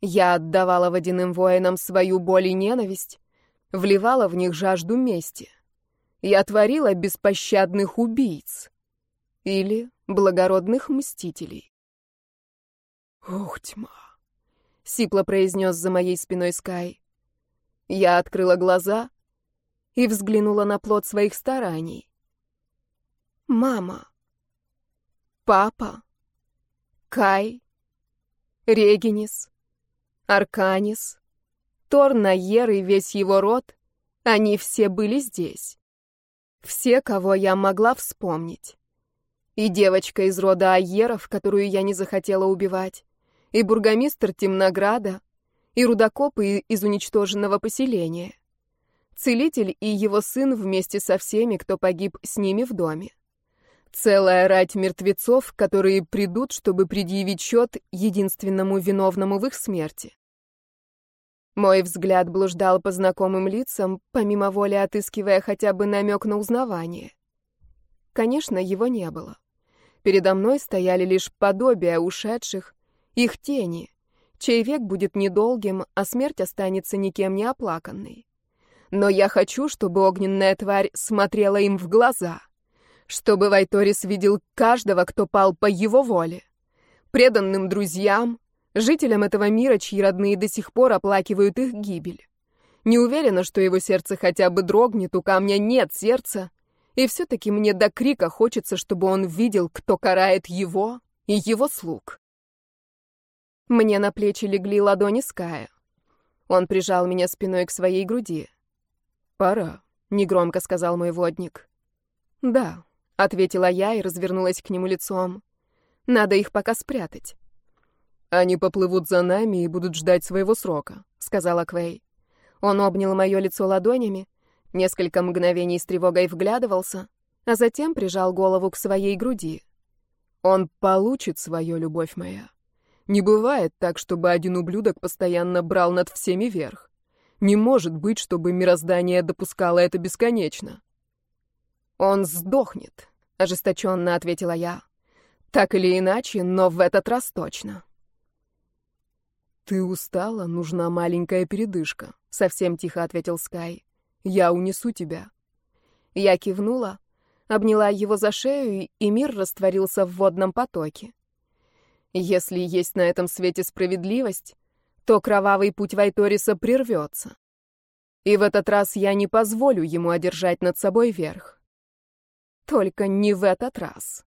Я отдавала водяным воинам свою боль и ненависть, вливала в них жажду мести. Я творила беспощадных убийц или благородных мстителей. «Ух, тьма!» — сипло произнес за моей спиной Скай. Я открыла глаза и взглянула на плод своих стараний. Мама. Папа. Кай. Регинис. Арканис. Торнаер и весь его род, они все были здесь. Все, кого я могла вспомнить. И девочка из рода Айеров, которую я не захотела убивать, и бургомистр Темнограда, и рудокопы из уничтоженного поселения целитель и его сын вместе со всеми, кто погиб с ними в доме. Целая рать мертвецов, которые придут, чтобы предъявить счет единственному виновному в их смерти. Мой взгляд блуждал по знакомым лицам, помимо воли отыскивая хотя бы намек на узнавание. Конечно, его не было. Передо мной стояли лишь подобия ушедших, их тени, чей век будет недолгим, а смерть останется никем не оплаканной. Но я хочу, чтобы огненная тварь смотрела им в глаза. Чтобы Вайторис видел каждого, кто пал по его воле. Преданным друзьям, жителям этого мира, чьи родные до сих пор оплакивают их гибель. Не уверена, что его сердце хотя бы дрогнет, у камня нет сердца. И все-таки мне до крика хочется, чтобы он видел, кто карает его и его слуг. Мне на плечи легли ладони Ская. Он прижал меня спиной к своей груди. «Пора», — негромко сказал мой водник. «Да», — ответила я и развернулась к нему лицом. «Надо их пока спрятать». «Они поплывут за нами и будут ждать своего срока», — сказала Квей. Он обнял мое лицо ладонями, несколько мгновений с тревогой вглядывался, а затем прижал голову к своей груди. «Он получит свою любовь моя. Не бывает так, чтобы один ублюдок постоянно брал над всеми верх. Не может быть, чтобы мироздание допускало это бесконечно. Он сдохнет, ожесточенно ответила я. Так или иначе, но в этот раз точно. Ты устала, нужна маленькая передышка, совсем тихо ответил Скай. Я унесу тебя. Я кивнула, обняла его за шею, и мир растворился в водном потоке. Если есть на этом свете справедливость, то кровавый путь Вайториса прервется. И в этот раз я не позволю ему одержать над собой верх. Только не в этот раз.